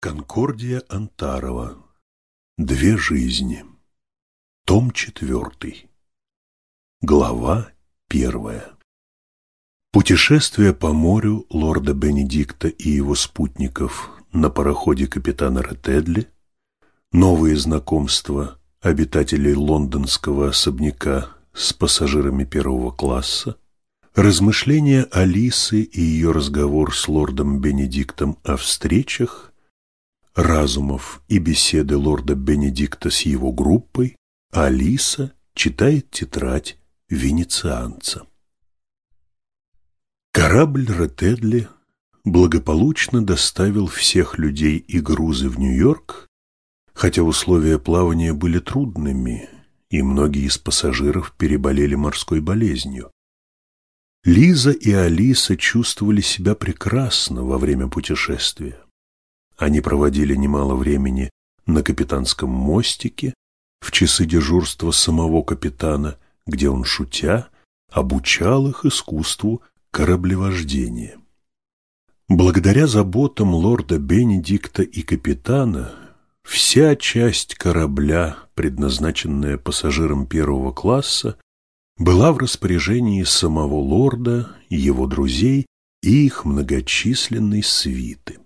Конкордия Антарова. Две жизни. Том четвертый. Глава первая. Путешествие по морю лорда Бенедикта и его спутников на пароходе капитана Ретедли, новые знакомства обитателей лондонского особняка с пассажирами первого класса, размышления Алисы и ее разговор с лордом Бенедиктом о встречах разумов и беседы лорда Бенедикта с его группой, Алиса читает тетрадь венецианца. Корабль Ретедли благополучно доставил всех людей и грузы в Нью-Йорк, хотя условия плавания были трудными, и многие из пассажиров переболели морской болезнью. Лиза и Алиса чувствовали себя прекрасно во время путешествия. Они проводили немало времени на капитанском мостике, в часы дежурства самого капитана, где он, шутя, обучал их искусству кораблевождения. Благодаря заботам лорда Бенедикта и капитана, вся часть корабля, предназначенная пассажирам первого класса, была в распоряжении самого лорда, его друзей и их многочисленной свиты.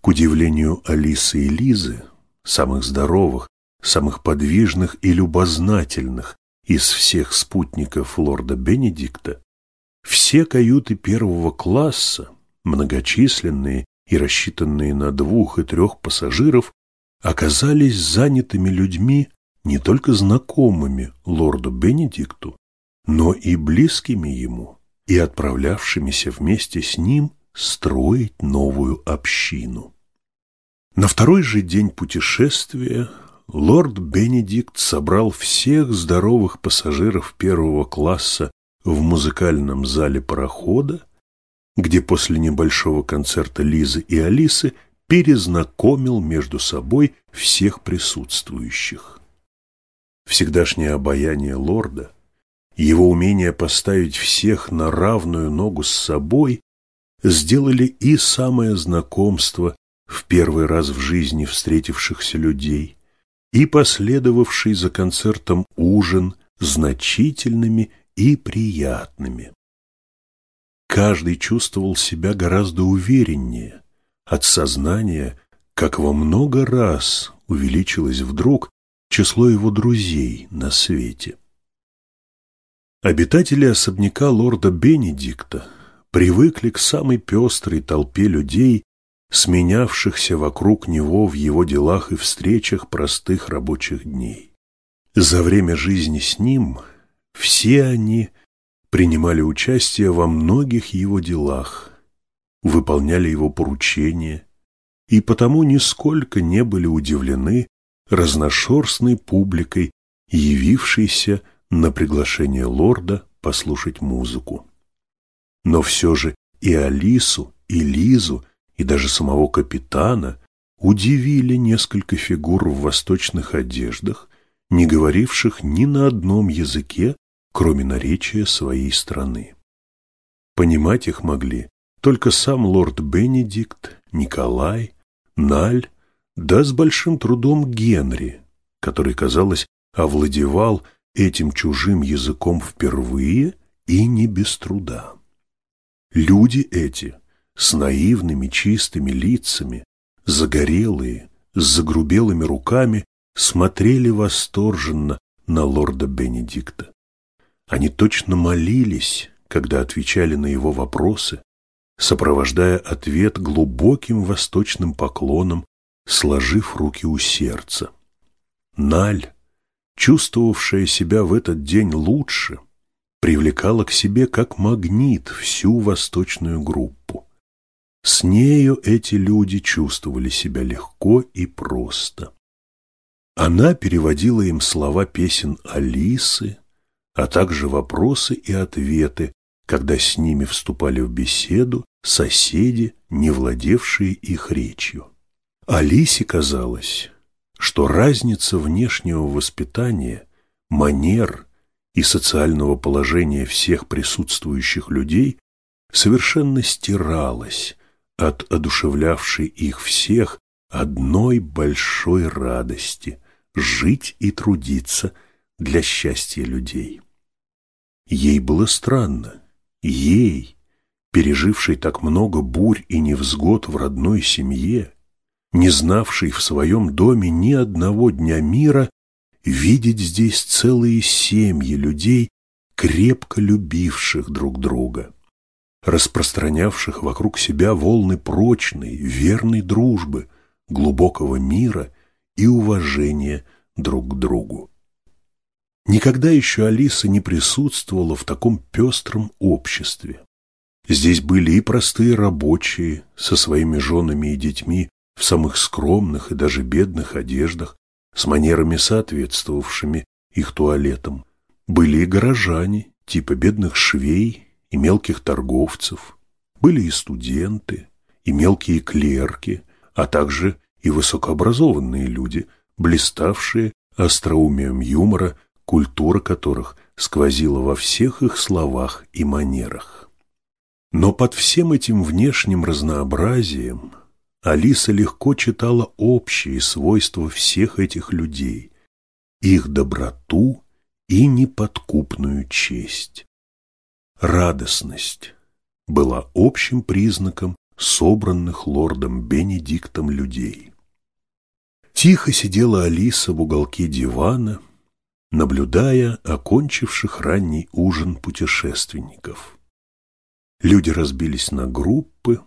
К удивлению Алисы и Лизы, самых здоровых, самых подвижных и любознательных из всех спутников лорда Бенедикта, все каюты первого класса, многочисленные и рассчитанные на двух и трех пассажиров, оказались занятыми людьми, не только знакомыми лорду Бенедикту, но и близкими ему, и отправлявшимися вместе с ним строить новую общину. На второй же день путешествия лорд Бенедикт собрал всех здоровых пассажиров первого класса в музыкальном зале парохода, где после небольшого концерта Лизы и Алисы перезнакомил между собой всех присутствующих. Всегдашнее обаяние лорда, его умение поставить всех на равную ногу с собой сделали и самое знакомство в первый раз в жизни встретившихся людей и последовавший за концертом ужин значительными и приятными. Каждый чувствовал себя гораздо увереннее от сознания, как во много раз увеличилось вдруг число его друзей на свете. Обитатели особняка лорда Бенедикта привыкли к самой пестрой толпе людей, сменявшихся вокруг него в его делах и встречах простых рабочих дней. За время жизни с ним все они принимали участие во многих его делах, выполняли его поручения и потому нисколько не были удивлены разношерстной публикой, явившейся на приглашение лорда послушать музыку. Но все же и Алису, и Лизу, и даже самого капитана удивили несколько фигур в восточных одеждах, не говоривших ни на одном языке, кроме наречия своей страны. Понимать их могли только сам лорд Бенедикт, Николай, Наль, да с большим трудом Генри, который, казалось, овладевал этим чужим языком впервые и не без труда. Люди эти, с наивными чистыми лицами, загорелые, с загрубелыми руками, смотрели восторженно на лорда Бенедикта. Они точно молились, когда отвечали на его вопросы, сопровождая ответ глубоким восточным поклоном, сложив руки у сердца. Наль, чувствовавшая себя в этот день лучше, привлекала к себе как магнит всю восточную группу. С нею эти люди чувствовали себя легко и просто. Она переводила им слова песен Алисы, а также вопросы и ответы, когда с ними вступали в беседу соседи, не владевшие их речью. Алисе казалось, что разница внешнего воспитания, манер и социального положения всех присутствующих людей совершенно стиралась от одушевлявшей их всех одной большой радости – жить и трудиться для счастья людей. Ей было странно, ей, пережившей так много бурь и невзгод в родной семье, не знавшей в своем доме ни одного дня мира, видеть здесь целые семьи людей, крепко любивших друг друга, распространявших вокруг себя волны прочной, верной дружбы, глубокого мира и уважения друг к другу. Никогда еще Алиса не присутствовала в таком пестром обществе. Здесь были и простые рабочие со своими женами и детьми в самых скромных и даже бедных одеждах, с манерами соответствовавшими их туалетам. Были и горожане, типа бедных швей и мелких торговцев. Были и студенты, и мелкие клерки, а также и высокообразованные люди, блиставшие остроумием юмора, культура которых сквозила во всех их словах и манерах. Но под всем этим внешним разнообразием Алиса легко читала общие свойства всех этих людей, их доброту и неподкупную честь. Радостность была общим признаком собранных лордом Бенедиктом людей. Тихо сидела Алиса в уголке дивана, наблюдая окончивших ранний ужин путешественников. Люди разбились на группы,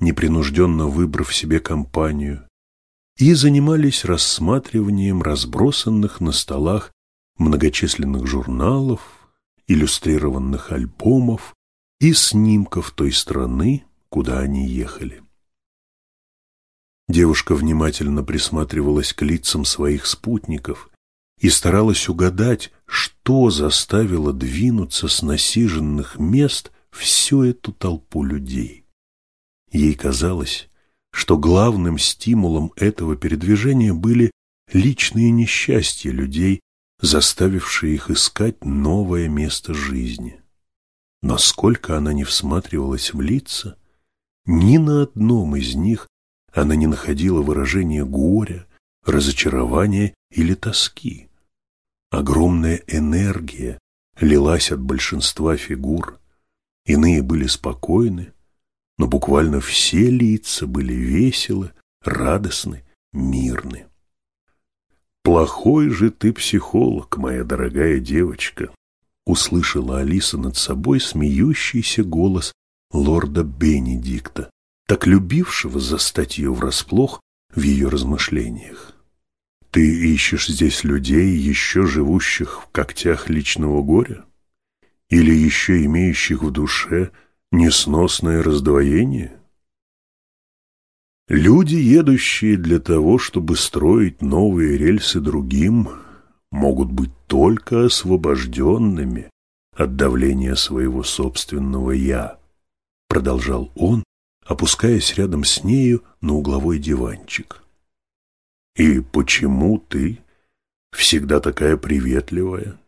непринужденно выбрав себе компанию, и занимались рассматриванием разбросанных на столах многочисленных журналов, иллюстрированных альбомов и снимков той страны, куда они ехали. Девушка внимательно присматривалась к лицам своих спутников и старалась угадать, что заставило двинуться с насиженных мест всю эту толпу людей. Ей казалось, что главным стимулом этого передвижения были личные несчастья людей, заставившие их искать новое место жизни. Насколько она не всматривалась в лица, ни на одном из них она не находила выражения горя, разочарования или тоски. Огромная энергия лилась от большинства фигур, Иные были спокойны, но буквально все лица были веселы, радостны, мирны. «Плохой же ты психолог, моя дорогая девочка», услышала Алиса над собой смеющийся голос лорда Бенедикта, так любившего застать ее врасплох в ее размышлениях. «Ты ищешь здесь людей, еще живущих в когтях личного горя? или еще имеющих в душе несносное раздвоение? Люди, едущие для того, чтобы строить новые рельсы другим, могут быть только освобожденными от давления своего собственного «я», продолжал он, опускаясь рядом с нею на угловой диванчик. «И почему ты всегда такая приветливая,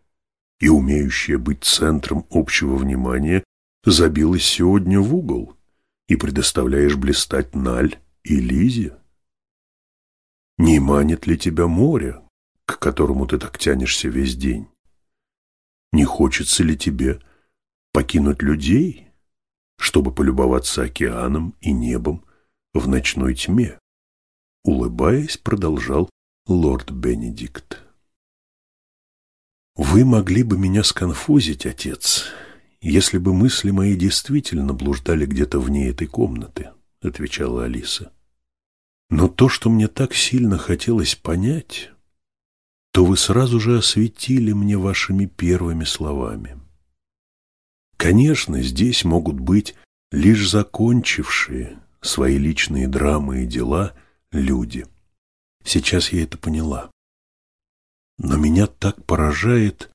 и умеющая быть центром общего внимания, забилась сегодня в угол и предоставляешь блистать Наль и Лизе? Не манит ли тебя море, к которому ты так тянешься весь день? Не хочется ли тебе покинуть людей, чтобы полюбоваться океаном и небом в ночной тьме? Улыбаясь, продолжал лорд Бенедикт. «Вы могли бы меня сконфузить, отец, если бы мысли мои действительно блуждали где-то вне этой комнаты», — отвечала Алиса. «Но то, что мне так сильно хотелось понять, то вы сразу же осветили мне вашими первыми словами. Конечно, здесь могут быть лишь закончившие свои личные драмы и дела люди. Сейчас я это поняла. Но меня так поражает,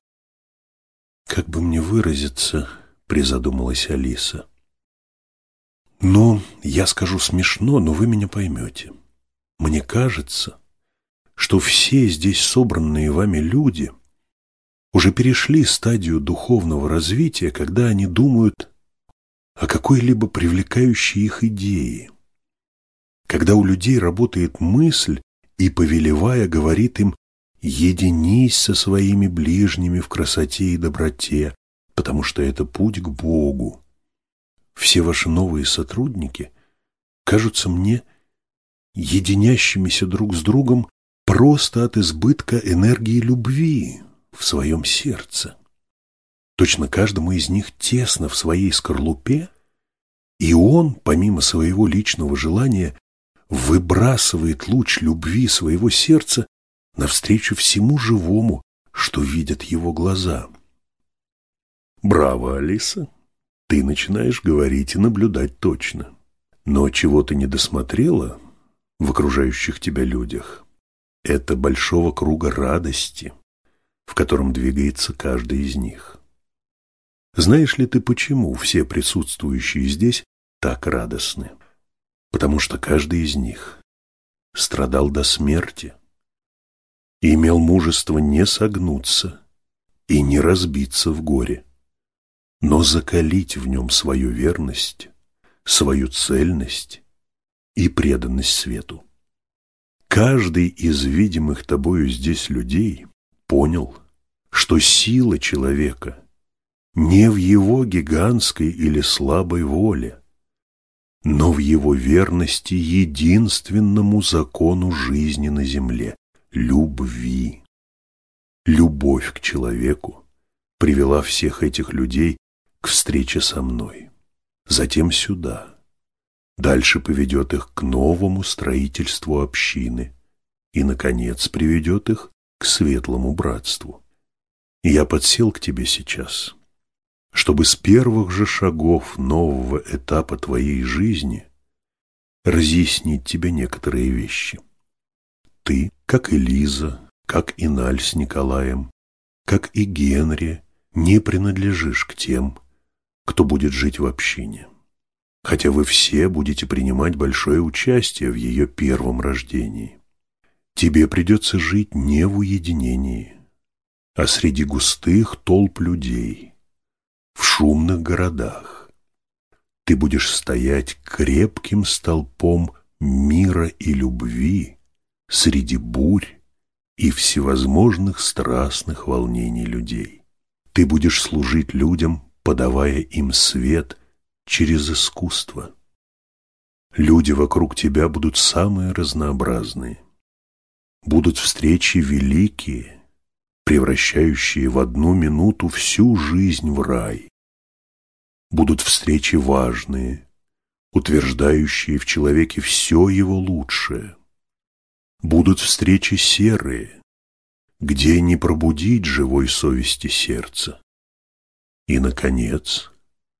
как бы мне выразиться, призадумалась Алиса. Ну, я скажу смешно, но вы меня поймете. Мне кажется, что все здесь собранные вами люди уже перешли стадию духовного развития, когда они думают о какой-либо привлекающей их идее. когда у людей работает мысль и, повелевая, говорит им «единись со своими ближними в красоте и доброте, потому что это путь к Богу». Все ваши новые сотрудники кажутся мне единящимися друг с другом просто от избытка энергии любви в своем сердце. Точно каждому из них тесно в своей скорлупе, и он, помимо своего личного желания, выбрасывает луч любви своего сердца навстречу всему живому, что видят его глаза. Браво, Алиса! Ты начинаешь говорить и наблюдать точно. Но чего ты не досмотрела в окружающих тебя людях, это большого круга радости, в котором двигается каждый из них. Знаешь ли ты, почему все присутствующие здесь так радостны? Потому что каждый из них страдал до смерти и имел мужество не согнуться и не разбиться в горе, но закалить в нем свою верность, свою цельность и преданность свету. Каждый из видимых тобою здесь людей понял, что сила человека не в его гигантской или слабой воле, но в его верности единственному закону жизни на земле – любви. Любовь к человеку привела всех этих людей к встрече со мной, затем сюда. Дальше поведет их к новому строительству общины и, наконец, приведет их к светлому братству. Я подсел к тебе сейчас, чтобы с первых же шагов нового этапа твоей жизни разъяснить тебе некоторые вещи. Ты, как и Лиза, как и Наль с Николаем, как и Генри, не принадлежишь к тем, кто будет жить в общине. Хотя вы все будете принимать большое участие в ее первом рождении. Тебе придется жить не в уединении, а среди густых толп людей, в шумных городах. Ты будешь стоять крепким столпом мира и любви среди бурь и всевозможных страстных волнений людей. Ты будешь служить людям подавая им свет через искусство. Люди вокруг тебя будут самые разнообразные. Будут встречи великие, превращающие в одну минуту всю жизнь в рай. Будут встречи важные, утверждающие в человеке все его лучшее. Будут встречи серые, где не пробудить живой совести сердца. И, наконец,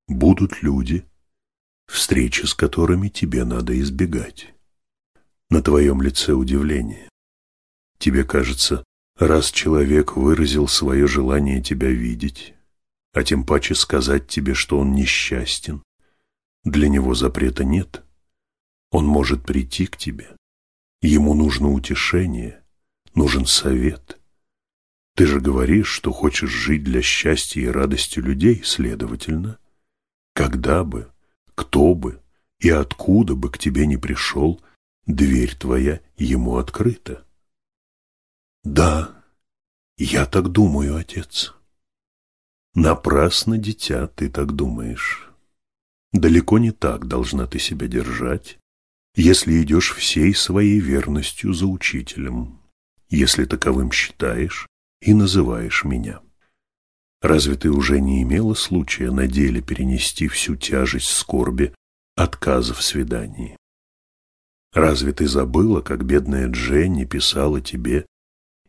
будут люди, встречи с которыми тебе надо избегать. На твоем лице удивление. Тебе кажется, раз человек выразил свое желание тебя видеть, а тем паче сказать тебе, что он несчастен, для него запрета нет. Он может прийти к тебе. Ему нужно утешение, нужен совет. Ты же говоришь, что хочешь жить для счастья и радости людей, следовательно. Когда бы, кто бы и откуда бы к тебе не пришел, дверь твоя ему открыта. Да, я так думаю, отец. Напрасно, дитя, ты так думаешь. Далеко не так должна ты себя держать, если идешь всей своей верностью за учителем, если таковым считаешь, и называешь меня. Разве ты уже не имела случая на деле перенести всю тяжесть скорби отказа в свидании? Разве ты забыла, как бедная Дженни писала тебе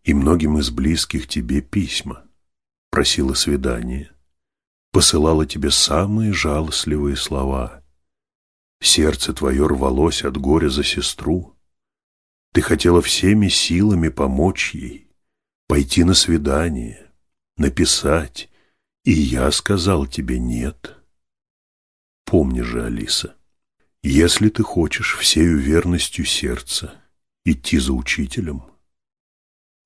и многим из близких тебе письма, просила свидания, посылала тебе самые жалостливые слова? Сердце твое рвалось от горя за сестру. Ты хотела всеми силами помочь ей, пойти на свидание, написать, и я сказал тебе нет. Помни же, Алиса, если ты хочешь всею верностью сердца идти за учителем,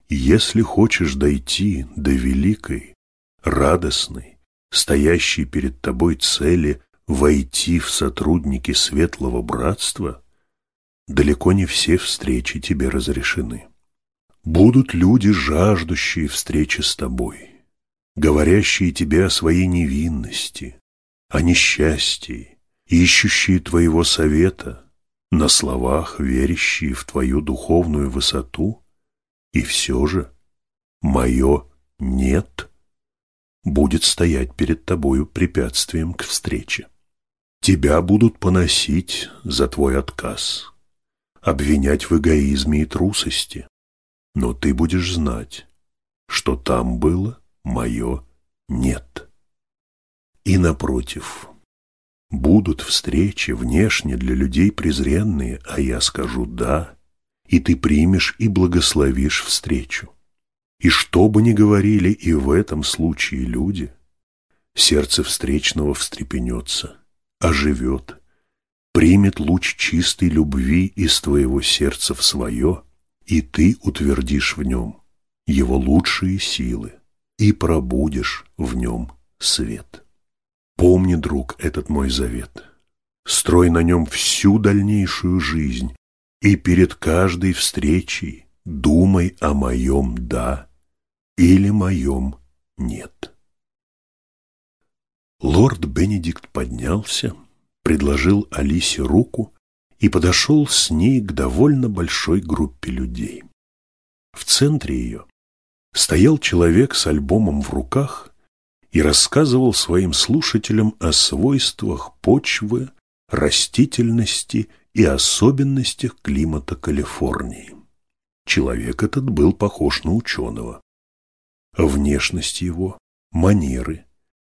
если хочешь дойти до великой, радостной, стоящей перед тобой цели войти в сотрудники светлого братства, далеко не все встречи тебе разрешены. Будут люди, жаждущие встречи с тобой, говорящие тебе о своей невинности, о несчастье, ищущие твоего совета, на словах верящие в твою духовную высоту, и все же мое «нет» будет стоять перед тобою препятствием к встрече. Тебя будут поносить за твой отказ, обвинять в эгоизме и трусости, но ты будешь знать, что там было мое «нет». И напротив, будут встречи внешне для людей презренные, а я скажу «да», и ты примешь и благословишь встречу. И что бы ни говорили и в этом случае люди, сердце встречного встрепенется, оживет, примет луч чистой любви из твоего сердца в свое, и ты утвердишь в нем его лучшие силы и пробудешь в нем свет. Помни, друг, этот мой завет. Строй на нем всю дальнейшую жизнь, и перед каждой встречей думай о моем «да» или моем «нет». Лорд Бенедикт поднялся, предложил Алисе руку и подошел с ней к довольно большой группе людей. В центре ее стоял человек с альбомом в руках и рассказывал своим слушателям о свойствах почвы, растительности и особенностях климата Калифорнии. Человек этот был похож на ученого. Внешность его, манеры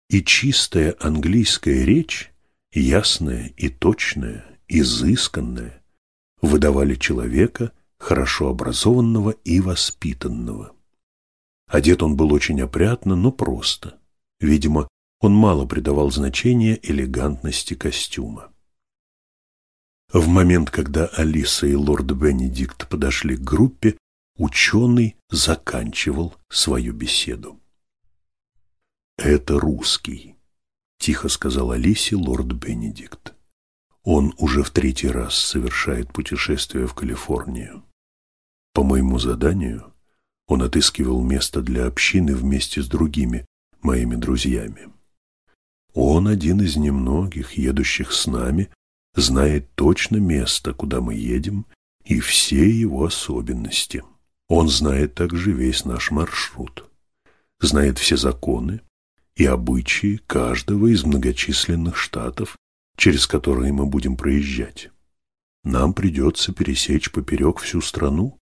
и чистая английская речь, ясная и точная, изысканная, выдавали человека хорошо образованного и воспитанного. Одет он был очень опрятно, но просто. Видимо, он мало придавал значения элегантности костюма. В момент, когда Алиса и лорд Бенедикт подошли к группе, ученый заканчивал свою беседу. «Это русский», — тихо сказал Алисе лорд Бенедикт. «Он уже в третий раз совершает путешествие в Калифорнию. По моему заданию он отыскивал место для общины вместе с другими моими друзьями. Он один из немногих, едущих с нами, знает точно место, куда мы едем, и все его особенности. Он знает также весь наш маршрут, знает все законы и обычаи каждого из многочисленных штатов, через которые мы будем проезжать. Нам придется пересечь поперек всю страну.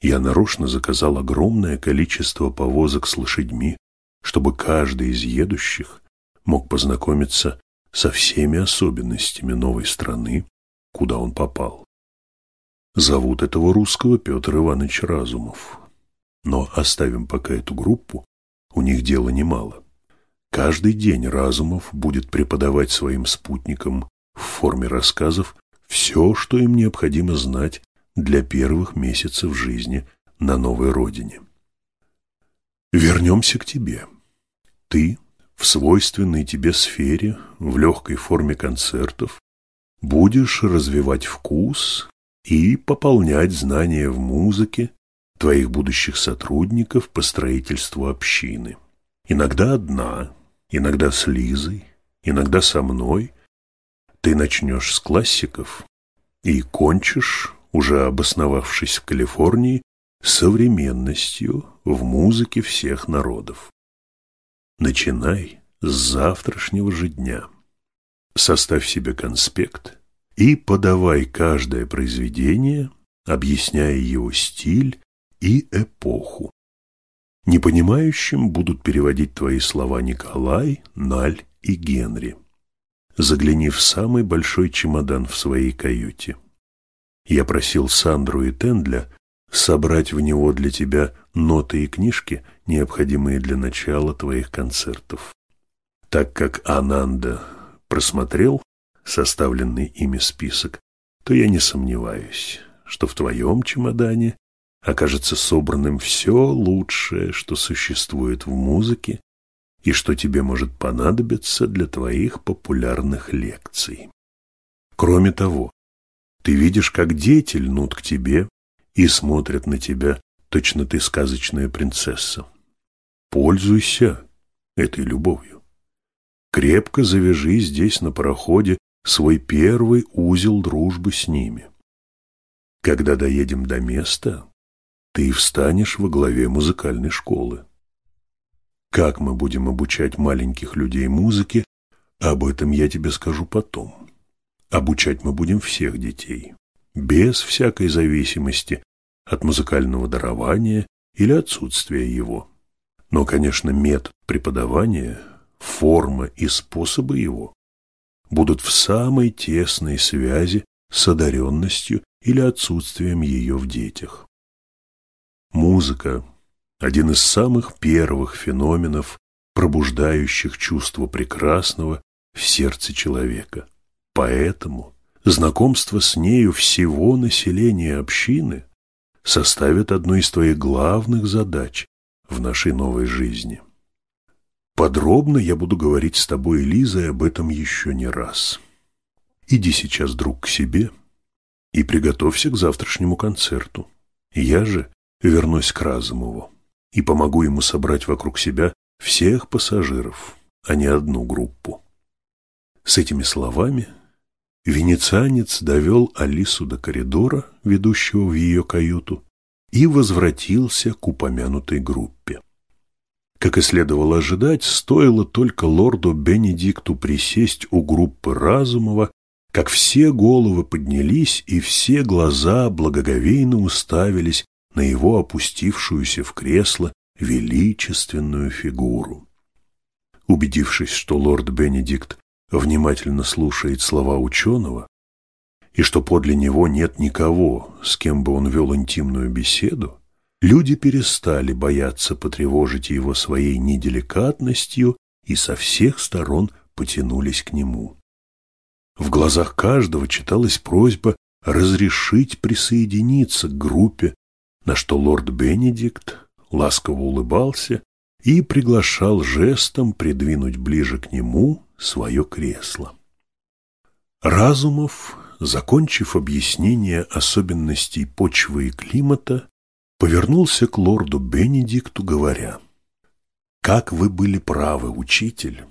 Я нарочно заказал огромное количество повозок с лошадьми, чтобы каждый из едущих мог познакомиться со всеми особенностями новой страны, куда он попал. Зовут этого русского Петр Иванович Разумов. Но оставим пока эту группу, у них дела немало. Каждый день Разумов будет преподавать своим спутникам в форме рассказов все, что им необходимо знать для первых месяцев жизни на новой родине. Вернемся к тебе. Ты в свойственной тебе сфере, в легкой форме концертов, будешь развивать вкус и пополнять знания в музыке твоих будущих сотрудников по строительству общины. Иногда одна, иногда с Лизой, иногда со мной. Ты начнешь с классиков и кончишь, уже обосновавшись в Калифорнии, современностью в музыке всех народов. Начинай с завтрашнего же дня. Составь себе конспект и подавай каждое произведение, объясняя его стиль и эпоху. Непонимающим будут переводить твои слова Николай, Наль и Генри. Загляни в самый большой чемодан в своей каюте. Я просил Сандру и Тендля собрать в него для тебя ноты и книжки, необходимые для начала твоих концертов. Так как Ананда просмотрел составленный ими список, то я не сомневаюсь, что в твоем чемодане окажется собранным все лучшее, что существует в музыке и что тебе может понадобиться для твоих популярных лекций. Кроме того, Ты видишь, как дети льнут к тебе и смотрят на тебя, точно ты сказочная принцесса. Пользуйся этой любовью. Крепко завяжи здесь на пароходе свой первый узел дружбы с ними. Когда доедем до места, ты встанешь во главе музыкальной школы. Как мы будем обучать маленьких людей музыке, об этом я тебе скажу потом. Обучать мы будем всех детей, без всякой зависимости от музыкального дарования или отсутствия его. Но, конечно, метод преподавания, форма и способы его будут в самой тесной связи с одаренностью или отсутствием ее в детях. Музыка один из самых первых феноменов, пробуждающих чувство прекрасного в сердце человека. Поэтому знакомство с нею всего населения общины составит одну из твоих главных задач в нашей новой жизни. Подробно я буду говорить с тобой, Лизой, об этом еще не раз. Иди сейчас, друг, к себе и приготовься к завтрашнему концерту. Я же вернусь к Разумову и помогу ему собрать вокруг себя всех пассажиров, а не одну группу. С этими словами венецианец довел Алису до коридора, ведущего в ее каюту, и возвратился к упомянутой группе. Как и следовало ожидать, стоило только лорду Бенедикту присесть у группы Разумова, как все головы поднялись и все глаза благоговейно уставились на его опустившуюся в кресло величественную фигуру. Убедившись, что лорд Бенедикт внимательно слушает слова ученого, и что подле него нет никого, с кем бы он вел интимную беседу, люди перестали бояться потревожить его своей неделикатностью и со всех сторон потянулись к нему. В глазах каждого читалась просьба разрешить присоединиться к группе на что лорд Бенедикт ласково улыбался и приглашал жестом придвинуть ближе к нему свое кресло. Разумов, закончив объяснение особенностей почвы и климата, повернулся к лорду Бенедикту, говоря, «Как вы были правы, учитель,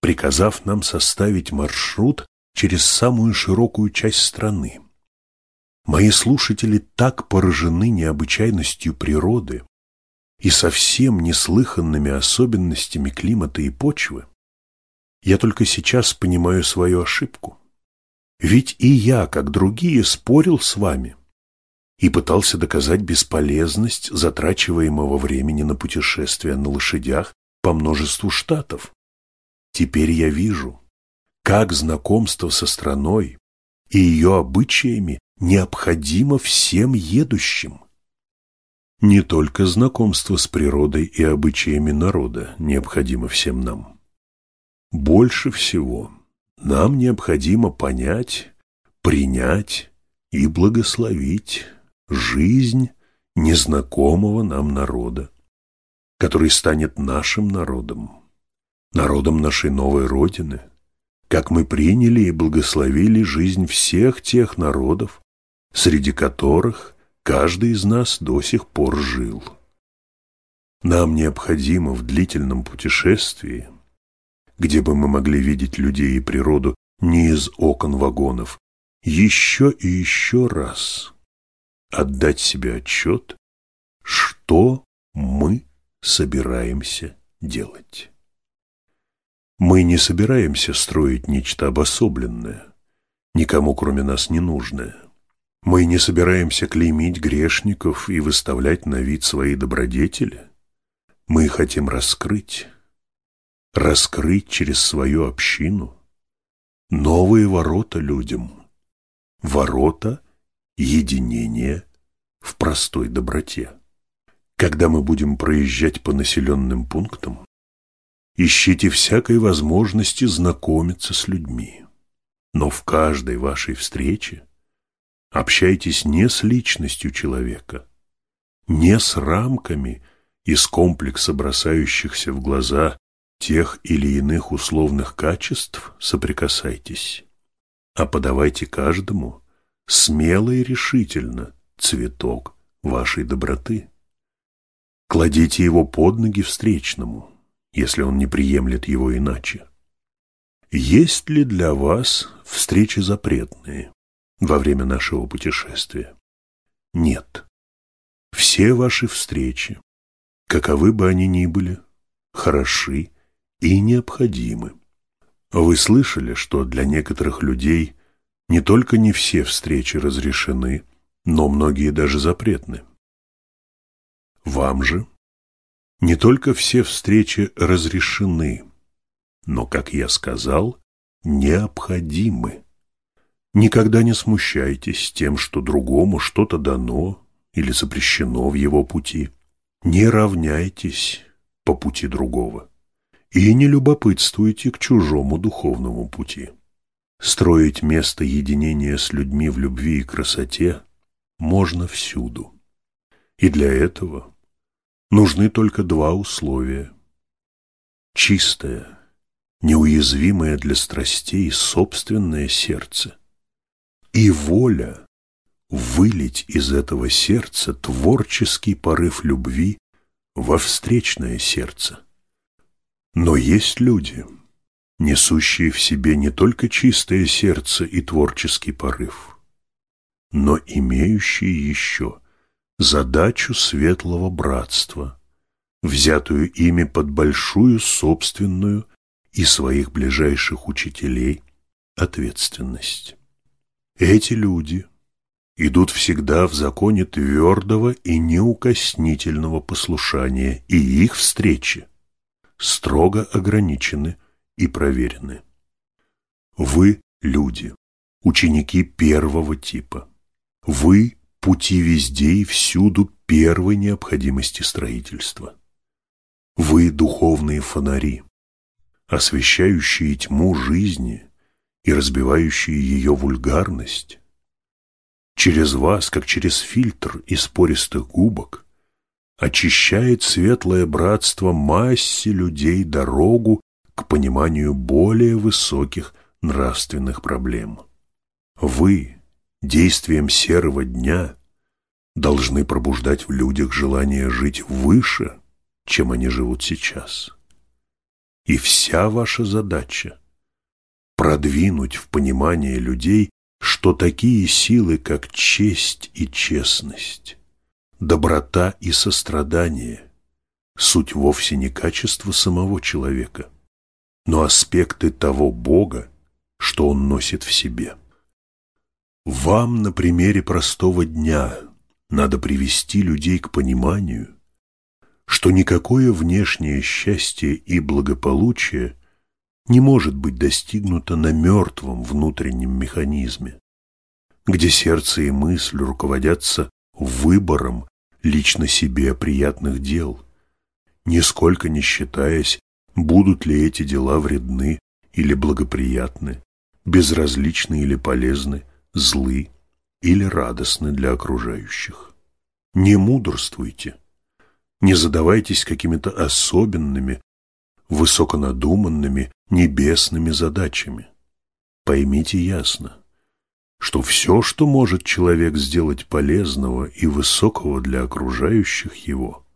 приказав нам составить маршрут через самую широкую часть страны. Мои слушатели так поражены необычайностью природы и совсем неслыханными особенностями климата и почвы. Я только сейчас понимаю свою ошибку. Ведь и я, как другие, спорил с вами и пытался доказать бесполезность затрачиваемого времени на путешествия на лошадях по множеству штатов. Теперь я вижу, как знакомство со страной и ее обычаями необходимо всем едущим. Не только знакомство с природой и обычаями народа необходимо всем нам. Больше всего нам необходимо понять, принять и благословить жизнь незнакомого нам народа, который станет нашим народом, народом нашей новой Родины, как мы приняли и благословили жизнь всех тех народов, среди которых каждый из нас до сих пор жил. Нам необходимо в длительном путешествии, где бы мы могли видеть людей и природу не из окон вагонов, еще и еще раз отдать себе отчет, что мы собираемся делать. Мы не собираемся строить нечто обособленное, никому кроме нас не нужное. Мы не собираемся клеймить грешников и выставлять на вид свои добродетели. Мы хотим раскрыть, раскрыть через свою общину новые ворота людям, ворота единения в простой доброте. Когда мы будем проезжать по населенным пунктам, ищите всякой возможности знакомиться с людьми. Но в каждой вашей встрече Общайтесь не с личностью человека, не с рамками из комплекса бросающихся в глаза тех или иных условных качеств соприкасайтесь, а подавайте каждому смело и решительно цветок вашей доброты. Кладите его под ноги встречному, если он не приемлет его иначе. Есть ли для вас встречи запретные во время нашего путешествия? Нет. Все ваши встречи, каковы бы они ни были, хороши и необходимы. Вы слышали, что для некоторых людей не только не все встречи разрешены, но многие даже запретны. Вам же не только все встречи разрешены, но, как я сказал, необходимы. Никогда не смущайтесь тем, что другому что-то дано или запрещено в его пути. Не равняйтесь по пути другого и не любопытствуйте к чужому духовному пути. Строить место единения с людьми в любви и красоте можно всюду. И для этого нужны только два условия. Чистое, неуязвимое для страстей собственное сердце и воля вылить из этого сердца творческий порыв любви во встречное сердце. Но есть люди, несущие в себе не только чистое сердце и творческий порыв, но имеющие еще задачу светлого братства, взятую ими под большую собственную и своих ближайших учителей ответственность. Эти люди идут всегда в законе твердого и неукоснительного послушания, и их встречи строго ограничены и проверены. Вы – люди, ученики первого типа. Вы – пути везде и всюду первой необходимости строительства. Вы – духовные фонари, освещающие тьму жизни и разбивающие ее вульгарность. Через вас, как через фильтр из пористых губок, очищает светлое братство массе людей дорогу к пониманию более высоких нравственных проблем. Вы, действием серого дня, должны пробуждать в людях желание жить выше, чем они живут сейчас. И вся ваша задача – продвинуть в понимание людей, что такие силы, как честь и честность, доброта и сострадание – суть вовсе не качество самого человека, но аспекты того Бога, что он носит в себе. Вам на примере простого дня надо привести людей к пониманию, что никакое внешнее счастье и благополучие не может быть достигнуто на мертвом внутреннем механизме, где сердце и мысль руководятся выбором лично себе приятных дел, нисколько не считаясь будут ли эти дела вредны или благоприятны, безразличны или полезны, злы или радостны для окружающих. Не мудрствуйте, не задавайтесь какими-то особенными, высоконадуманными, небесными задачами. Поймите ясно, что все, что может человек сделать полезного и высокого для окружающих его,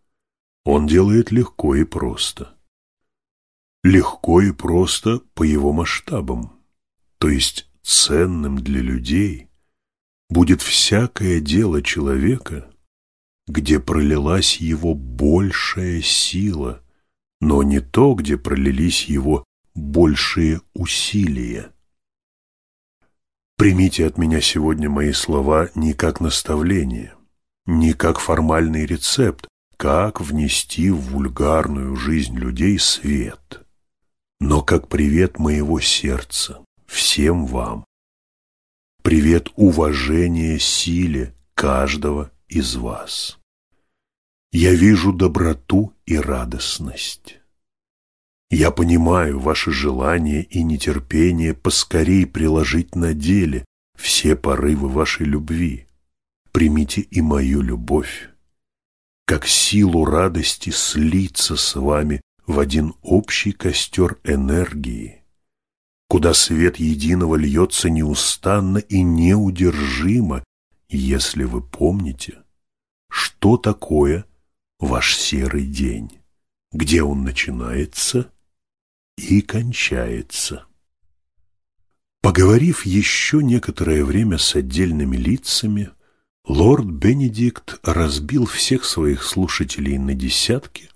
он делает легко и просто – легко и просто по его масштабам, то есть ценным для людей, будет всякое дело человека, где пролилась его большая сила, но не то, где пролились его большие усилия. Примите от меня сегодня мои слова не как наставление, не как формальный рецепт, как внести в вульгарную жизнь людей свет но как привет моего сердца всем вам. Привет уважения силе каждого из вас. Я вижу доброту и радостность. Я понимаю ваше желание и нетерпение поскорей приложить на деле все порывы вашей любви. Примите и мою любовь, как силу радости слиться с вами в один общий костер энергии, куда свет единого льется неустанно и неудержимо, если вы помните, что такое ваш серый день, где он начинается и кончается. Поговорив еще некоторое время с отдельными лицами, лорд Бенедикт разбил всех своих слушателей на десятки,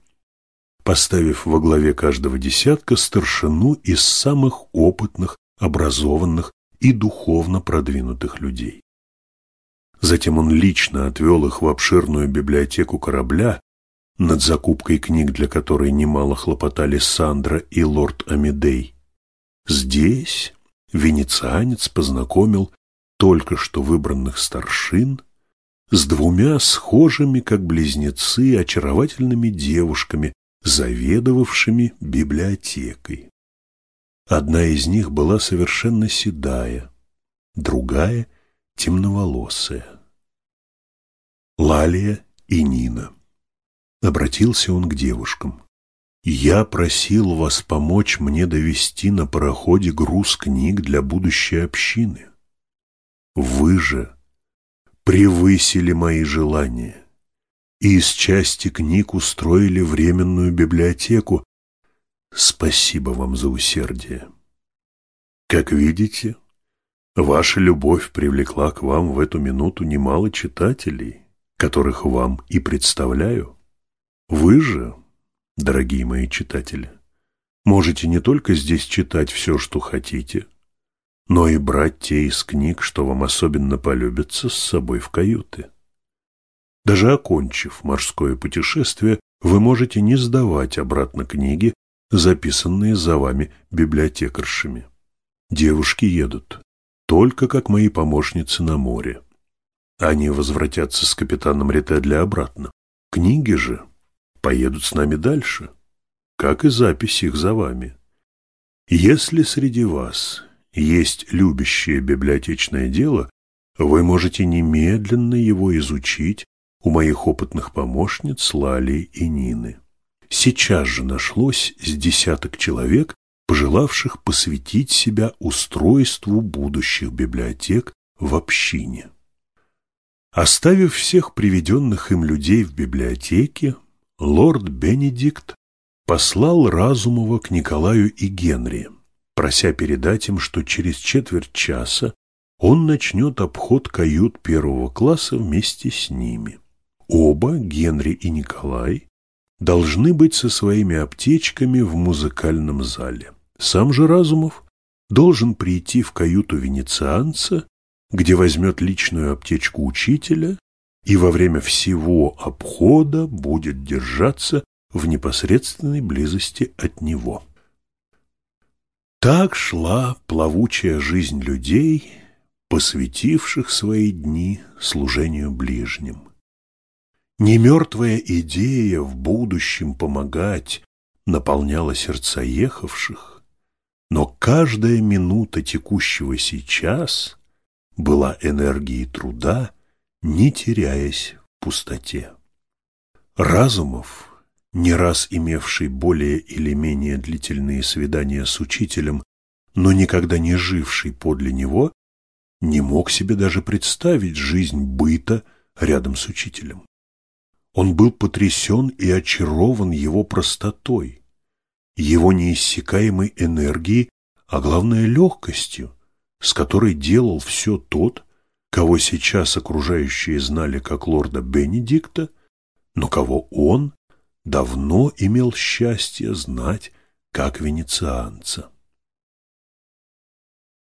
поставив во главе каждого десятка старшину из самых опытных, образованных и духовно продвинутых людей. Затем он лично отвел их в обширную библиотеку корабля, над закупкой книг, для которой немало хлопотали Сандра и лорд Амидей. Здесь венецианец познакомил только что выбранных старшин с двумя схожими, как близнецы, очаровательными девушками, заведовавшими библиотекой. Одна из них была совершенно седая, другая — темноволосая. Лалия и Нина. Обратился он к девушкам. «Я просил вас помочь мне довести на пароходе груз книг для будущей общины. Вы же превысили мои желания и из части книг устроили временную библиотеку. Спасибо вам за усердие. Как видите, ваша любовь привлекла к вам в эту минуту немало читателей, которых вам и представляю. Вы же, дорогие мои читатели, можете не только здесь читать все, что хотите, но и брать те из книг, что вам особенно полюбятся, с собой в каюты. Даже окончив морское путешествие, вы можете не сдавать обратно книги, записанные за вами библиотекаршами. Девушки едут, только как мои помощницы на море. Они возвратятся с капитаном Ретедли обратно. Книги же поедут с нами дальше, как и запись их за вами. Если среди вас есть любящее библиотечное дело, вы можете немедленно его изучить у моих опытных помощниц Лали и Нины. Сейчас же нашлось с десяток человек, пожелавших посвятить себя устройству будущих библиотек в общине. Оставив всех приведенных им людей в библиотеке, лорд Бенедикт послал Разумова к Николаю и Генри, прося передать им, что через четверть часа он начнет обход кают первого класса вместе с ними. Оба, Генри и Николай, должны быть со своими аптечками в музыкальном зале. Сам же Разумов должен прийти в каюту венецианца, где возьмет личную аптечку учителя и во время всего обхода будет держаться в непосредственной близости от него. Так шла плавучая жизнь людей, посвятивших свои дни служению ближним. Не мертвая идея в будущем помогать наполняла сердца ехавших, но каждая минута текущего сейчас была энергией труда, не теряясь в пустоте. Разумов, не раз имевший более или менее длительные свидания с учителем, но никогда не живший подле него, не мог себе даже представить жизнь быта рядом с учителем. Он был потрясен и очарован его простотой, его неиссякаемой энергией, а главное легкостью, с которой делал все тот, кого сейчас окружающие знали как лорда Бенедикта, но кого он давно имел счастье знать как венецианца.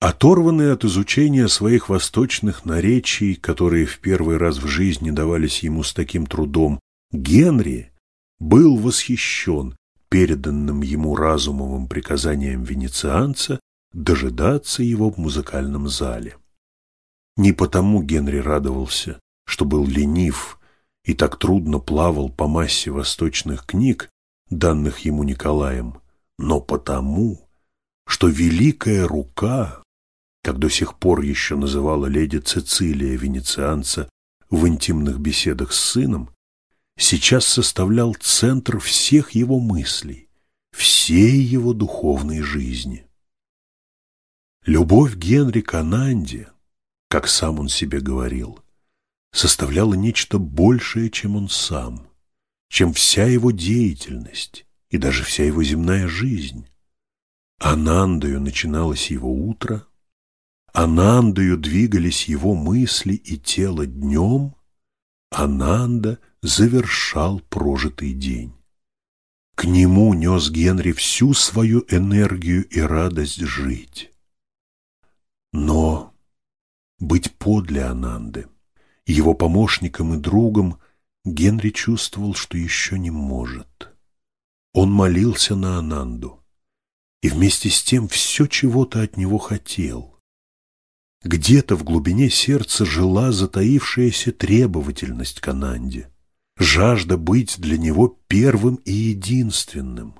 Оторванный от изучения своих восточных наречий, которые в первый раз в жизни давались ему с таким трудом, Генри был восхищен переданным ему разумовым приказанием венецианца дожидаться его в музыкальном зале. Не потому Генри радовался, что был ленив и так трудно плавал по массе восточных книг, данных ему Николаем, но потому, что великая рука как до сих пор еще называла леди Цицилия венецианца в интимных беседах с сыном, сейчас составлял центр всех его мыслей, всей его духовной жизни. Любовь Генри к как сам он себе говорил, составляла нечто большее, чем он сам, чем вся его деятельность и даже вся его земная жизнь. Анандою начиналось его утро, Анандою двигались его мысли и тело днем, Ананда завершал прожитый день. К нему нес Генри всю свою энергию и радость жить. Но быть подле Ананды, его помощником и другом, Генри чувствовал, что еще не может. Он молился на Ананду и вместе с тем все чего-то от него хотел. Где-то в глубине сердца жила затаившаяся требовательность к Ананде жажда быть для него первым и единственным.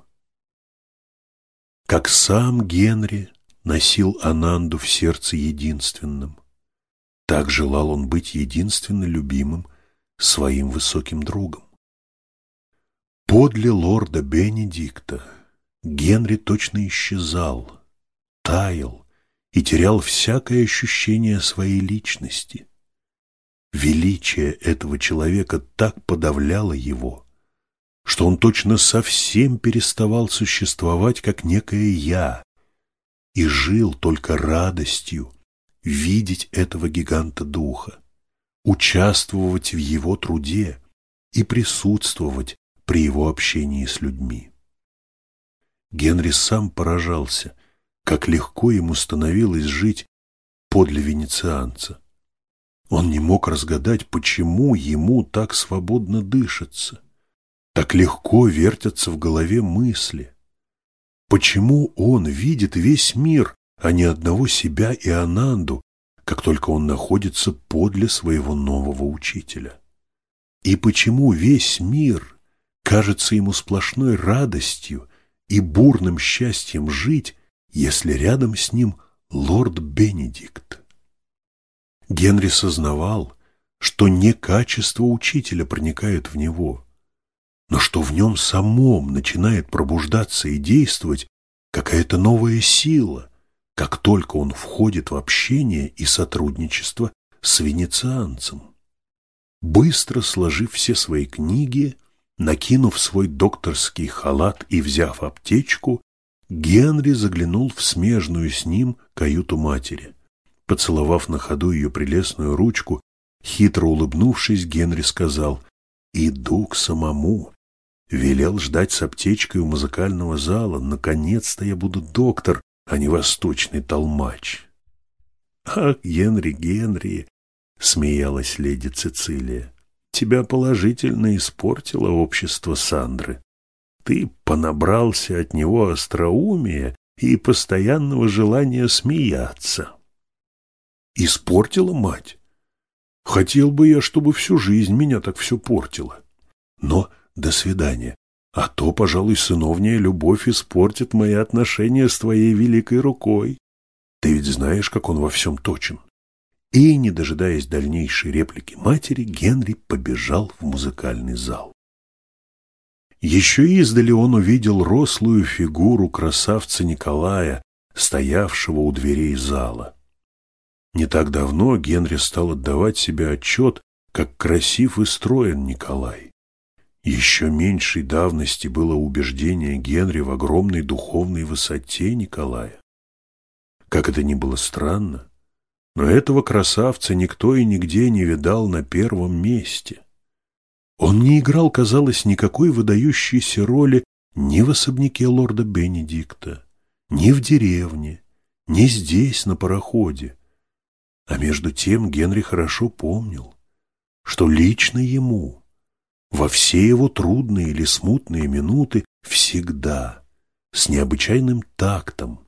Как сам Генри носил Ананду в сердце единственным, так желал он быть единственно любимым своим высоким другом. Подле лорда Бенедикта Генри точно исчезал, таял и терял всякое ощущение своей личности – Величие этого человека так подавляло его, что он точно совсем переставал существовать как некое «я» и жил только радостью видеть этого гиганта духа, участвовать в его труде и присутствовать при его общении с людьми. Генри сам поражался, как легко ему становилось жить подле венецианца. Он не мог разгадать, почему ему так свободно дышится, так легко вертятся в голове мысли. Почему он видит весь мир, а не одного себя и Ананду, как только он находится подле своего нового учителя? И почему весь мир кажется ему сплошной радостью и бурным счастьем жить, если рядом с ним лорд Бенедикт? Генри сознавал, что не качество учителя проникает в него, но что в нем самом начинает пробуждаться и действовать какая-то новая сила, как только он входит в общение и сотрудничество с венецианцем. Быстро сложив все свои книги, накинув свой докторский халат и взяв аптечку, Генри заглянул в смежную с ним каюту матери – Поцеловав на ходу ее прелестную ручку, хитро улыбнувшись, Генри сказал «Иду к самому». Велел ждать с аптечкой у музыкального зала. Наконец-то я буду доктор, а не восточный толмач. «Ах, Генри, Генри!» — смеялась леди Цицилия. «Тебя положительно испортило общество Сандры. Ты понабрался от него остроумия и постоянного желания смеяться». Испортила мать? Хотел бы я, чтобы всю жизнь меня так все портило. Но до свидания. А то, пожалуй, сыновняя любовь испортит мои отношения с твоей великой рукой. Ты ведь знаешь, как он во всем точен. И, не дожидаясь дальнейшей реплики матери, Генри побежал в музыкальный зал. Еще издали он увидел рослую фигуру красавца Николая, стоявшего у дверей зала. Не так давно Генри стал отдавать себе отчет, как красив и строен Николай. Еще меньшей давности было убеждение Генри в огромной духовной высоте Николая. Как это ни было странно, но этого красавца никто и нигде не видал на первом месте. Он не играл, казалось, никакой выдающейся роли ни в особняке лорда Бенедикта, ни в деревне, ни здесь, на пароходе. А между тем Генри хорошо помнил, что лично ему во все его трудные или смутные минуты всегда с необычайным тактом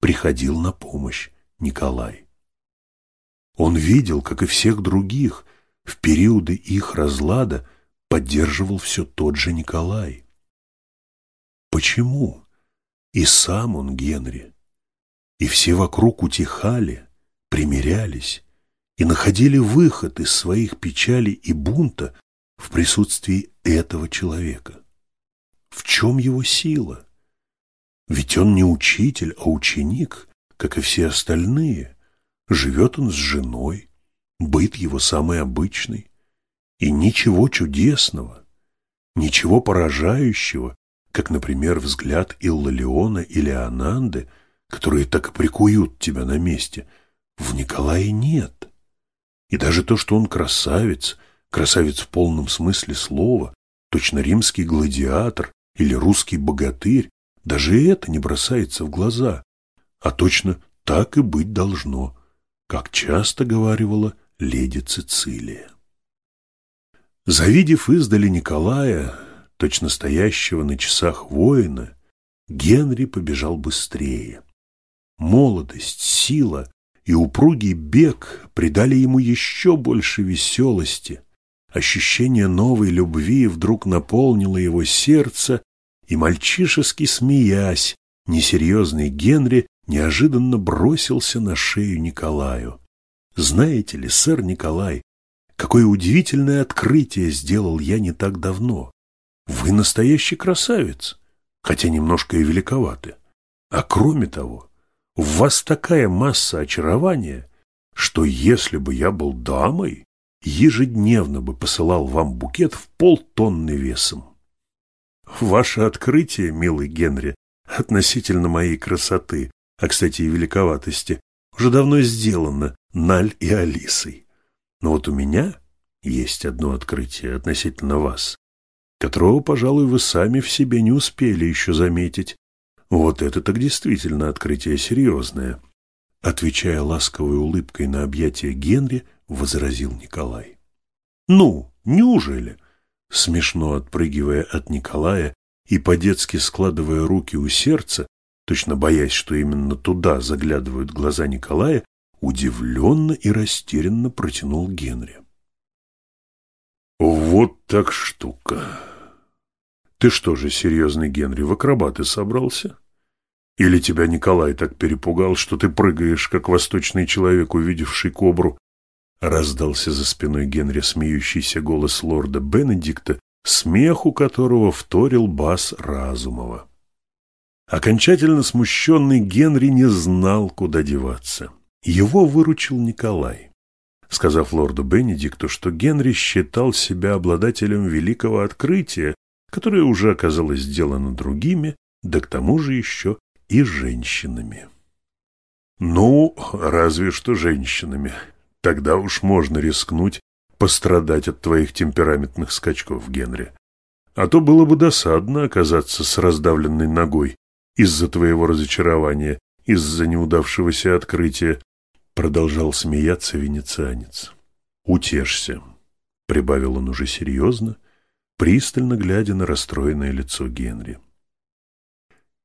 приходил на помощь Николай. Он видел, как и всех других, в периоды их разлада поддерживал все тот же Николай. Почему? И сам он Генри, и все вокруг утихали, примирялись и находили выход из своих печалей и бунта в присутствии этого человека. В чем его сила? Ведь он не учитель, а ученик, как и все остальные. Живет он с женой, быт его самый обычный. И ничего чудесного, ничего поражающего, как, например, взгляд Иллалиона или Ананды, которые так и прикуют тебя на месте, в Николае нет. И даже то, что он красавец, красавец в полном смысле слова, точно римский гладиатор или русский богатырь, даже это не бросается в глаза, а точно так и быть должно, как часто говаривала леди Цицилия. Завидев издали Николая, точно стоящего на часах воина, Генри побежал быстрее. Молодость, сила и упругий бег придали ему еще больше веселости. Ощущение новой любви вдруг наполнило его сердце, и мальчишески смеясь, несерьезный Генри неожиданно бросился на шею Николаю. Знаете ли, сэр Николай, какое удивительное открытие сделал я не так давно. Вы настоящий красавец, хотя немножко и великоваты. А кроме того, в вас такая масса очарования, что если бы я был дамой, ежедневно бы посылал вам букет в полтонны весом. Ваше открытие, милый Генри, относительно моей красоты, а, кстати, и великоватости, уже давно сделано Наль и Алисой. Но вот у меня есть одно открытие относительно вас, которого, пожалуй, вы сами в себе не успели еще заметить, вот это так действительно открытие серьезное. Отвечая ласковой улыбкой на объятие Генри, возразил Николай. Ну, неужели? Смешно отпрыгивая от Николая и по-детски складывая руки у сердца, точно боясь, что именно туда заглядывают глаза Николая, удивленно и растерянно протянул Генри. «Вот так штука!» Ты что же, серьезный Генри, в акробаты собрался? Или тебя Николай так перепугал, что ты прыгаешь, как восточный человек, увидевший кобру? Раздался за спиной Генри смеющийся голос лорда Бенедикта, смеху которого вторил бас Разумова. Окончательно смущенный Генри не знал, куда деваться. Его выручил Николай, сказав лорду Бенедикту, что Генри считал себя обладателем великого открытия, которое уже оказалось сделано другими, да к тому же еще и женщинами. Ну, разве что женщинами. Тогда уж можно рискнуть пострадать от твоих темпераментных скачков, Генри. А то было бы досадно оказаться с раздавленной ногой из-за твоего разочарования, из-за неудавшегося открытия, продолжал смеяться венецианец. Утешься, прибавил он уже серьезно, пристально глядя на расстроенное лицо Генри.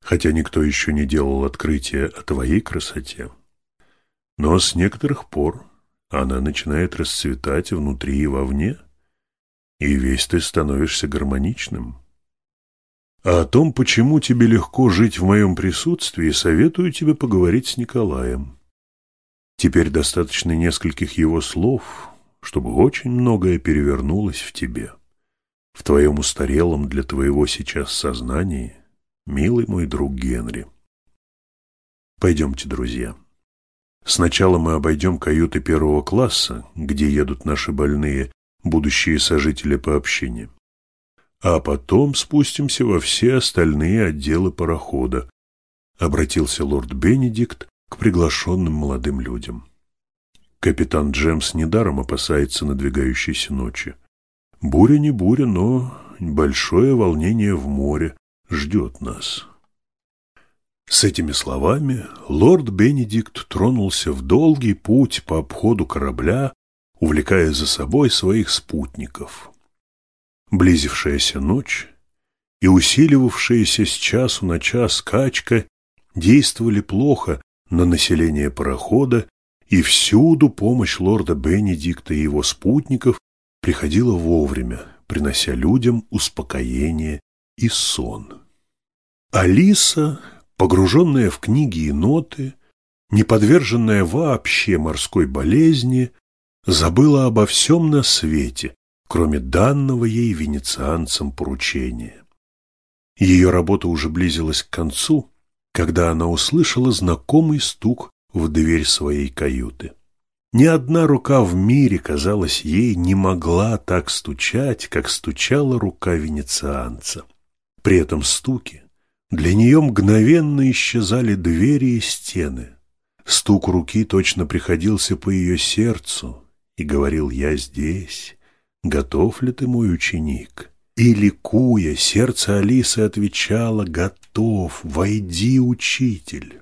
Хотя никто еще не делал открытия о твоей красоте, но с некоторых пор она начинает расцветать внутри и вовне, и весь ты становишься гармоничным. А о том, почему тебе легко жить в моем присутствии, советую тебе поговорить с Николаем. Теперь достаточно нескольких его слов, чтобы очень многое перевернулось в тебе в твоем устарелом для твоего сейчас сознании, милый мой друг Генри. Пойдемте, друзья. Сначала мы обойдем каюты первого класса, где едут наши больные, будущие сожители по общине. А потом спустимся во все остальные отделы парохода, обратился лорд Бенедикт к приглашенным молодым людям. Капитан Джемс недаром опасается надвигающейся ночи. Буря не буря, но большое волнение в море ждет нас. С этими словами лорд Бенедикт тронулся в долгий путь по обходу корабля, увлекая за собой своих спутников. Близившаяся ночь и усиливавшаяся с часу на час качка действовали плохо на население парохода, и всюду помощь лорда Бенедикта и его спутников приходила вовремя, принося людям успокоение и сон. Алиса, погруженная в книги и ноты, не подверженная вообще морской болезни, забыла обо всем на свете, кроме данного ей венецианцам поручения. Ее работа уже близилась к концу, когда она услышала знакомый стук в дверь своей каюты. Ни одна рука в мире, казалось, ей не могла так стучать, как стучала рука венецианца. При этом стуке для нее мгновенно исчезали двери и стены. Стук руки точно приходился по ее сердцу и говорил «Я здесь, готов ли ты, мой ученик?» И, ликуя, сердце Алисы отвечало «Готов, войди, учитель».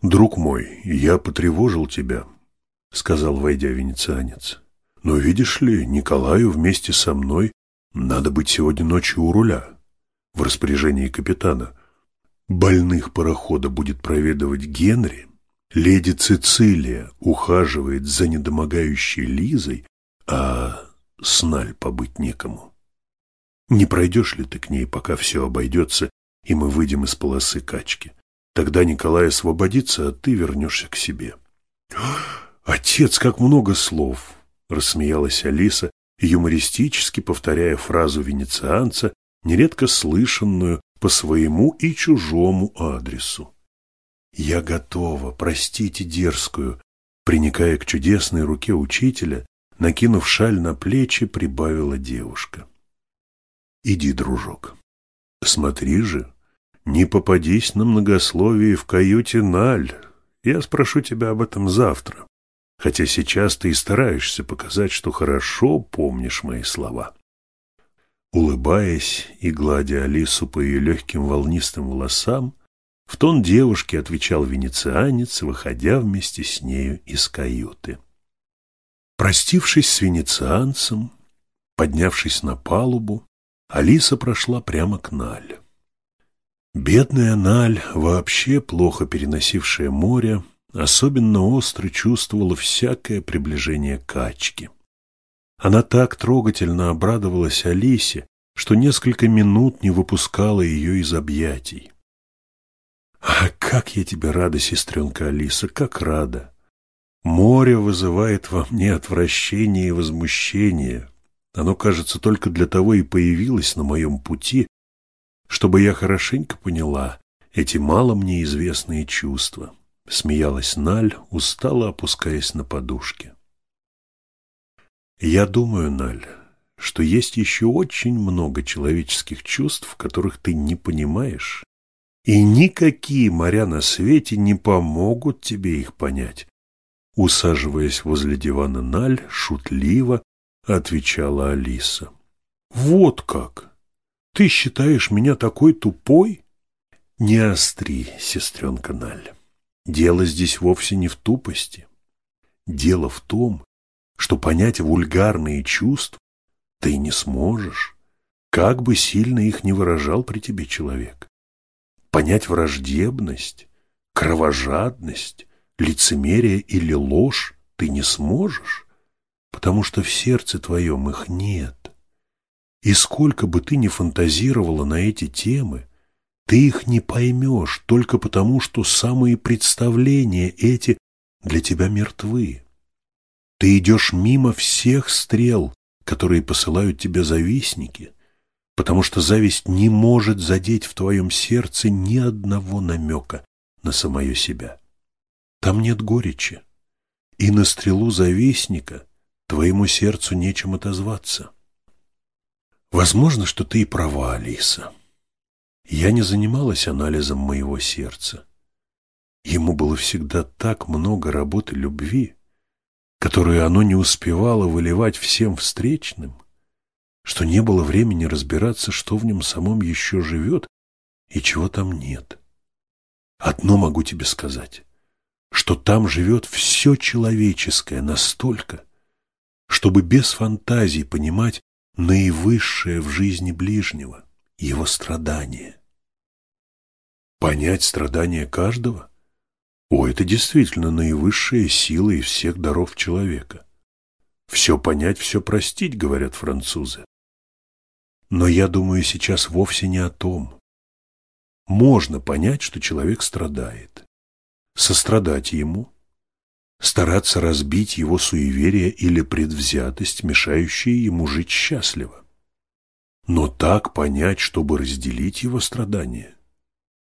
«Друг мой, я потревожил тебя», — сказал, войдя венецианец. «Но видишь ли, Николаю вместе со мной надо быть сегодня ночью у руля, в распоряжении капитана. Больных парохода будет проведывать Генри, леди Цицилия ухаживает за недомогающей Лизой, а сналь побыть некому. Не пройдешь ли ты к ней, пока все обойдется, и мы выйдем из полосы качки? Тогда Николай освободится, а ты вернешься к себе. «Отец, как много слов!» — рассмеялась Алиса, юмористически повторяя фразу венецианца, нередко слышанную по своему и чужому адресу. «Я готова, простите дерзкую», приникая к чудесной руке учителя, накинув шаль на плечи, прибавила девушка. Иди, дружок. Смотри же, не попадись на многословие в каюте Наль. Я спрошу тебя об этом завтра, хотя сейчас ты и стараешься показать, что хорошо помнишь мои слова. Улыбаясь и гладя Алису по ее легким волнистым волосам, в тон девушке отвечал венецианец, выходя вместе с нею из каюты. Простившись с венецианцем, поднявшись на палубу, Алиса прошла прямо к Наль. Бедная Наль, вообще плохо переносившая море, особенно остро чувствовала всякое приближение качки. Она так трогательно обрадовалась Алисе, что несколько минут не выпускала ее из объятий. «А как я тебе рада, сестренка Алиса, как рада! Море вызывает во мне отвращение и возмущение, оно, кажется, только для того и появилось на моем пути, чтобы я хорошенько поняла эти мало мне известные чувства. Смеялась Наль, устало опускаясь на подушке. Я думаю, Наль, что есть еще очень много человеческих чувств, которых ты не понимаешь, и никакие моря на свете не помогут тебе их понять. Усаживаясь возле дивана Наль, шутливо отвечала Алиса. Вот как! Ты считаешь меня такой тупой? Не остри, сестренка Наль. Дело здесь вовсе не в тупости. Дело в том, что понять вульгарные чувства ты не сможешь, как бы сильно их не выражал при тебе человек. Понять враждебность, кровожадность, лицемерие или ложь ты не сможешь, потому что в сердце твоем их нет. И сколько бы ты ни фантазировала на эти темы, ты их не поймешь только потому, что самые представления эти для тебя мертвы. Ты идешь мимо всех стрел, которые посылают тебе завистники, потому что зависть не может задеть в твоем сердце ни одного намека на самое себя. Там нет горечи, и на стрелу завистника Твоему сердцу нечем отозваться. Возможно, что ты и права, Алиса. Я не занималась анализом моего сердца. Ему было всегда так много работы любви, которую оно не успевало выливать всем встречным, что не было времени разбираться, что в нем самом еще живет и чего там нет. Одно могу тебе сказать, что там живет все человеческое настолько, чтобы без фантазий понимать наивысшее в жизни ближнего, его страдания. Понять страдания каждого? О, это действительно наивысшая сила из всех даров человека. Все понять, все простить, говорят французы. Но я думаю сейчас вовсе не о том. Можно понять, что человек страдает. Сострадать ему – стараться разбить его суеверие или предвзятость, мешающие ему жить счастливо. Но так понять, чтобы разделить его страдания,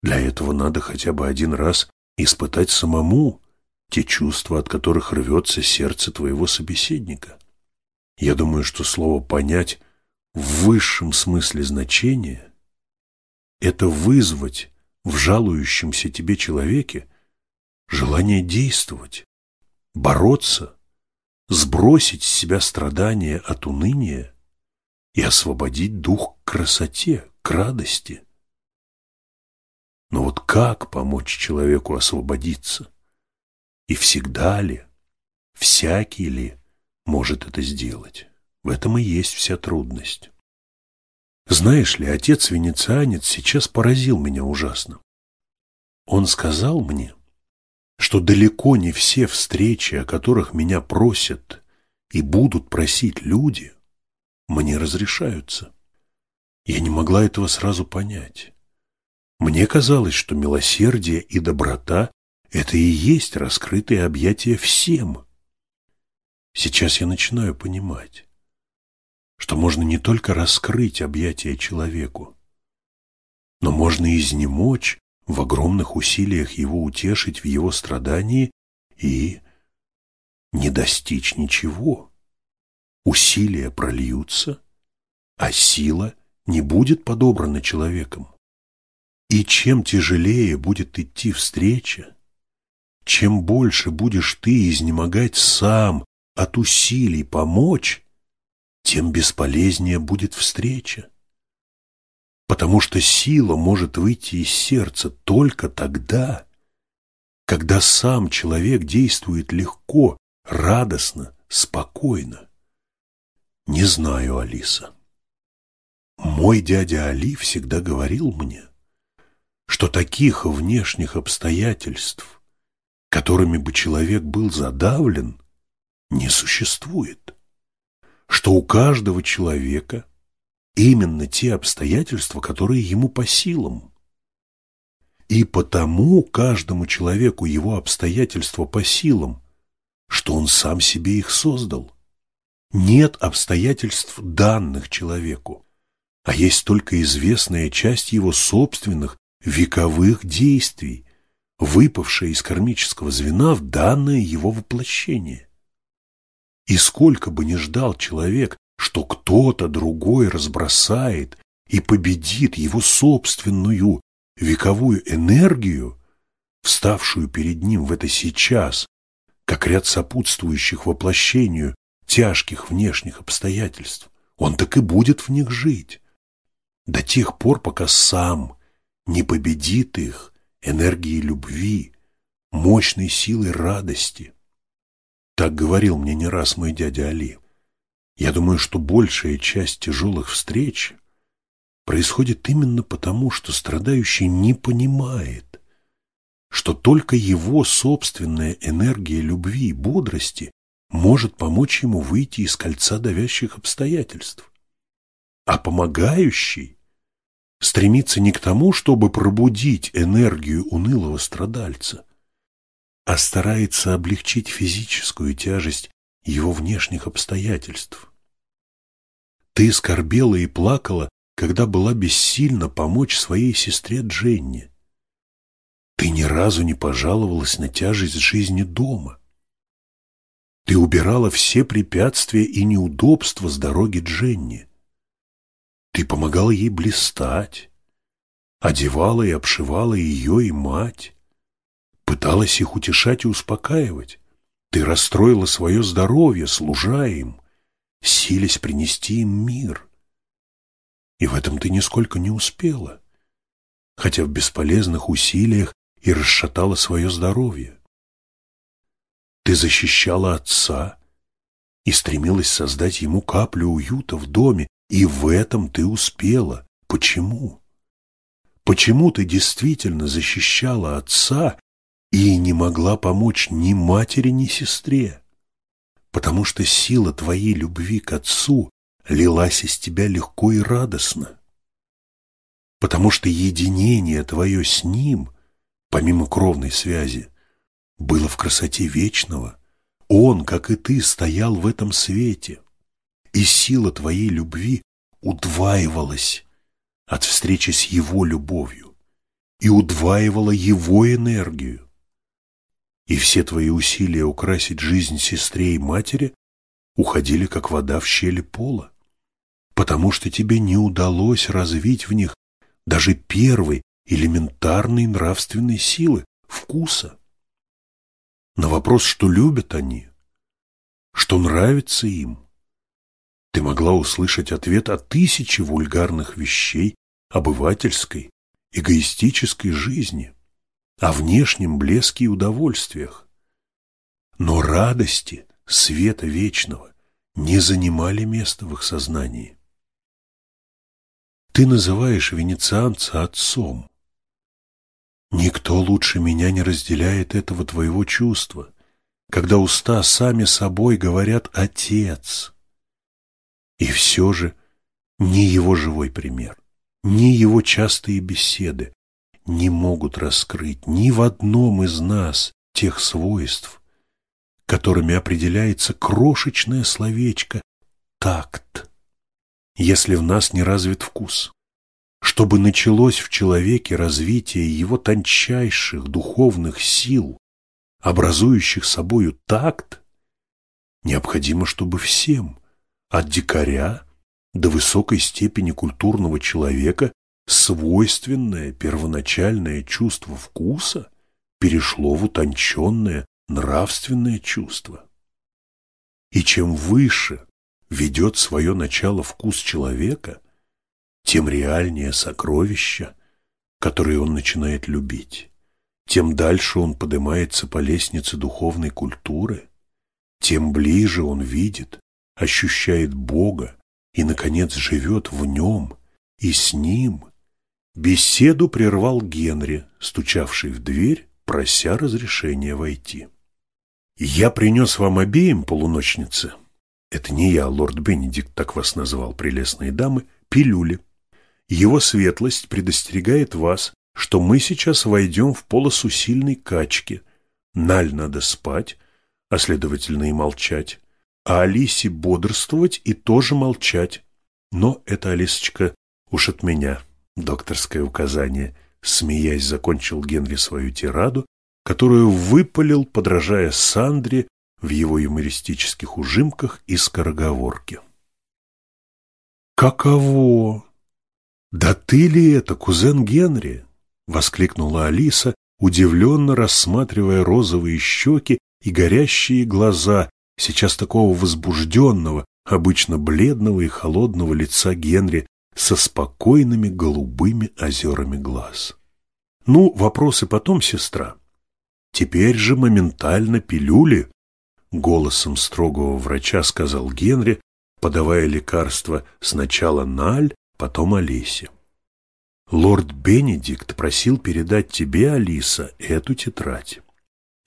Для этого надо хотя бы один раз испытать самому те чувства, от которых рвется сердце твоего собеседника. Я думаю, что слово «понять» в высшем смысле значения – это вызвать в жалующемся тебе человеке желание действовать, бороться, сбросить с себя страдания от уныния и освободить дух к красоте, к радости. Но вот как помочь человеку освободиться? И всегда ли, всякий ли может это сделать? В этом и есть вся трудность. Знаешь ли, отец-венецианец сейчас поразил меня ужасно. Он сказал мне, что далеко не все встречи, о которых меня просят и будут просить люди, мне разрешаются. Я не могла этого сразу понять. Мне казалось, что милосердие и доброта – это и есть раскрытые объятия всем. Сейчас я начинаю понимать, что можно не только раскрыть объятия человеку, но можно изнемочь в огромных усилиях его утешить в его страдании и не достичь ничего. Усилия прольются, а сила не будет подобрана человеком. И чем тяжелее будет идти встреча, чем больше будешь ты изнемогать сам от усилий помочь, тем бесполезнее будет встреча. Потому что сила может выйти из сердца только тогда, когда сам человек действует легко, радостно, спокойно. Не знаю, Алиса. Мой дядя Али всегда говорил мне, что таких внешних обстоятельств, которыми бы человек был задавлен, не существует, что у каждого человека именно те обстоятельства, которые ему по силам. И потому каждому человеку его обстоятельства по силам, что он сам себе их создал. Нет обстоятельств данных человеку, а есть только известная часть его собственных вековых действий, выпавшая из кармического звена в данное его воплощение. И сколько бы ни ждал человек, что кто-то другой разбросает и победит его собственную вековую энергию, вставшую перед ним в это сейчас, как ряд сопутствующих воплощению тяжких внешних обстоятельств, он так и будет в них жить, до тех пор, пока сам не победит их энергией любви, мощной силой радости. Так говорил мне не раз мой дядя Али. Я думаю, что большая часть тяжелых встреч происходит именно потому, что страдающий не понимает, что только его собственная энергия любви и бодрости может помочь ему выйти из кольца давящих обстоятельств. А помогающий стремится не к тому, чтобы пробудить энергию унылого страдальца, а старается облегчить физическую тяжесть его внешних обстоятельств. Ты скорбела и плакала, когда была бессильна помочь своей сестре Дженни. Ты ни разу не пожаловалась на тяжесть жизни дома. Ты убирала все препятствия и неудобства с дороги Дженни. Ты помогала ей блистать, одевала и обшивала ее и мать, пыталась их утешать и успокаивать. Ты расстроила свое здоровье, служа им, силясь принести им мир. И в этом ты нисколько не успела, хотя в бесполезных усилиях и расшатала свое здоровье. Ты защищала отца и стремилась создать ему каплю уюта в доме, и в этом ты успела. Почему? Почему ты действительно защищала отца и не могла помочь ни матери, ни сестре? Потому что сила твоей любви к отцу лилась из тебя легко и радостно. Потому что единение твое с ним, помимо кровной связи, было в красоте вечного. Он, как и ты, стоял в этом свете и сила твоей любви удваивалась от встречи с его любовью. и удваивала его энергию. И все твои усилия украсить жизнь сестре и матери уходили, как вода в щели пола, потому что тебе не удалось развить в них даже первой элементарной нравственной силы, вкуса. На вопрос, что любят они, что нравится им, ты могла услышать ответ о тысяче вульгарных вещей обывательской, эгоистической жизни, о внешнем блеске и удовольствиях. Но радости, света вечного не занимали места в их сознании. Ты называешь венецианца отцом. Никто лучше меня не разделяет этого твоего чувства, когда уста сами собой говорят «отец». И все же ни его живой пример, ни его частые беседы не могут раскрыть ни в одном из нас тех свойств, которыми определяется крошечное словечко «такт», если в нас не развит вкус. Чтобы началось в человеке развитие его тончайших духовных сил, образующих собою такт, необходимо, чтобы всем, от дикаря до высокой степени культурного человека, свойственное первоначальное чувство вкуса перешло в утонченное нравственное чувство. И чем выше ведет свое начало вкус человека, тем реальнее сокровища, которые он начинает любить, тем дальше он поднимается по лестнице духовной культуры, тем ближе он видит, ощущает Бога и, наконец, живет в нем и с ним. Беседу прервал Генри, стучавший в дверь, прося разрешения войти. «Я принес вам обеим, полуночницы, это не я, лорд Бенедикт так вас назвал, прелестные дамы, пилюли. Его светлость предостерегает вас, что мы сейчас войдем в полосу сильной качки. Наль надо спать, а следовательно и молчать, а Алисе бодрствовать и тоже молчать. Но это, Алисочка, уж от меня, докторское указание. Смеясь, закончил Генри свою тираду, которую выпалил, подражая Сандре, в его юмористических ужимках и скороговорке. «Каково? Да ты ли это, кузен Генри?» — воскликнула Алиса, удивленно рассматривая розовые щеки и горящие глаза, сейчас такого возбужденного, обычно бледного и холодного лица Генри со спокойными голубыми озерами глаз. «Ну, вопросы потом, сестра. Теперь же моментально пилюли голосом строгого врача сказал Генри, подавая лекарство сначала Наль, потом Алисе. Лорд Бенедикт просил передать тебе, Алиса, эту тетрадь.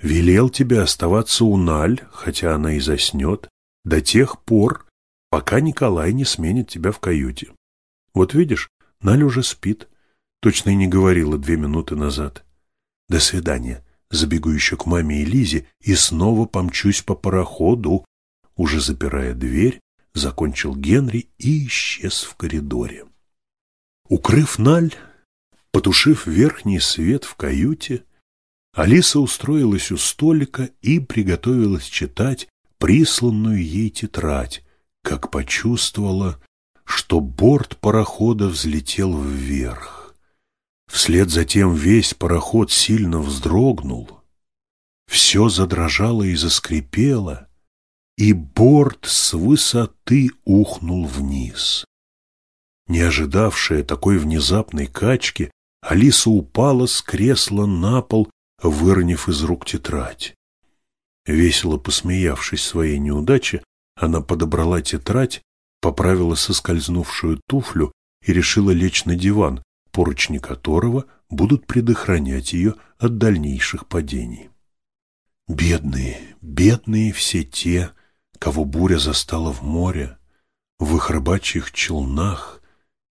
Велел тебе оставаться у Наль, хотя она и заснет, до тех пор, пока Николай не сменит тебя в каюте. Вот видишь, Наль уже спит, точно и не говорила две минуты назад. До свидания. Забегу еще к маме и Лизе и снова помчусь по пароходу. Уже запирая дверь, закончил Генри и исчез в коридоре. Укрыв Наль, потушив верхний свет в каюте, Алиса устроилась у столика и приготовилась читать присланную ей тетрадь, как почувствовала, что борт парохода взлетел вверх. Вслед за тем весь пароход сильно вздрогнул, все задрожало и заскрипело, и борт с высоты ухнул вниз. Не ожидавшая такой внезапной качки, Алиса упала с кресла на пол, выронив из рук тетрадь. Весело посмеявшись своей неудаче, она подобрала тетрадь, поправила соскользнувшую туфлю и решила лечь на диван, поручни которого будут предохранять ее от дальнейших падений. Бедные, бедные все те, кого буря застала в море, в их рыбачьих челнах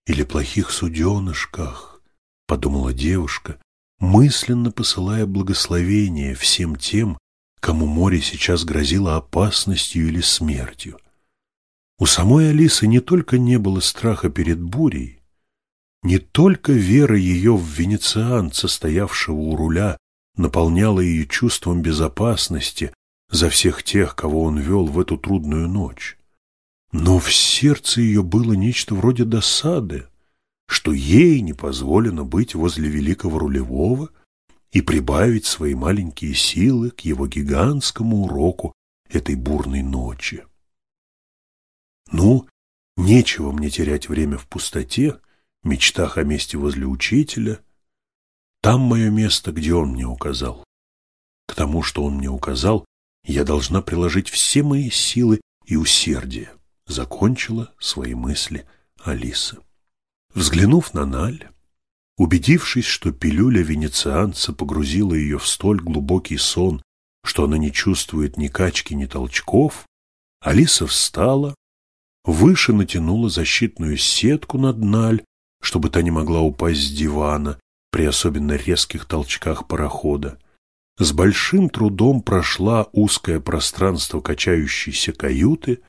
или плохих суденышках, подумала девушка, мысленно посылая благословение всем тем, кому море сейчас грозило опасностью или смертью. У самой Алисы не только не было страха перед бурей, Не только вера ее в венецианца, стоявшего у руля, наполняла ее чувством безопасности за всех тех, кого он вел в эту трудную ночь. Но в сердце ее было нечто вроде досады, что ей не позволено быть возле великого рулевого и прибавить свои маленькие силы к его гигантскому уроку этой бурной ночи. Ну, нечего мне терять время в пустоте, мечтах о месте возле учителя. Там мое место, где он мне указал. К тому, что он мне указал, я должна приложить все мои силы и усердие, закончила свои мысли Алиса. Взглянув на Наль, убедившись, что пилюля венецианца погрузила ее в столь глубокий сон, что она не чувствует ни качки, ни толчков, Алиса встала, выше натянула защитную сетку над Наль, чтобы та не могла упасть с дивана при особенно резких толчках парохода. С большим трудом прошла узкое пространство качающейся каюты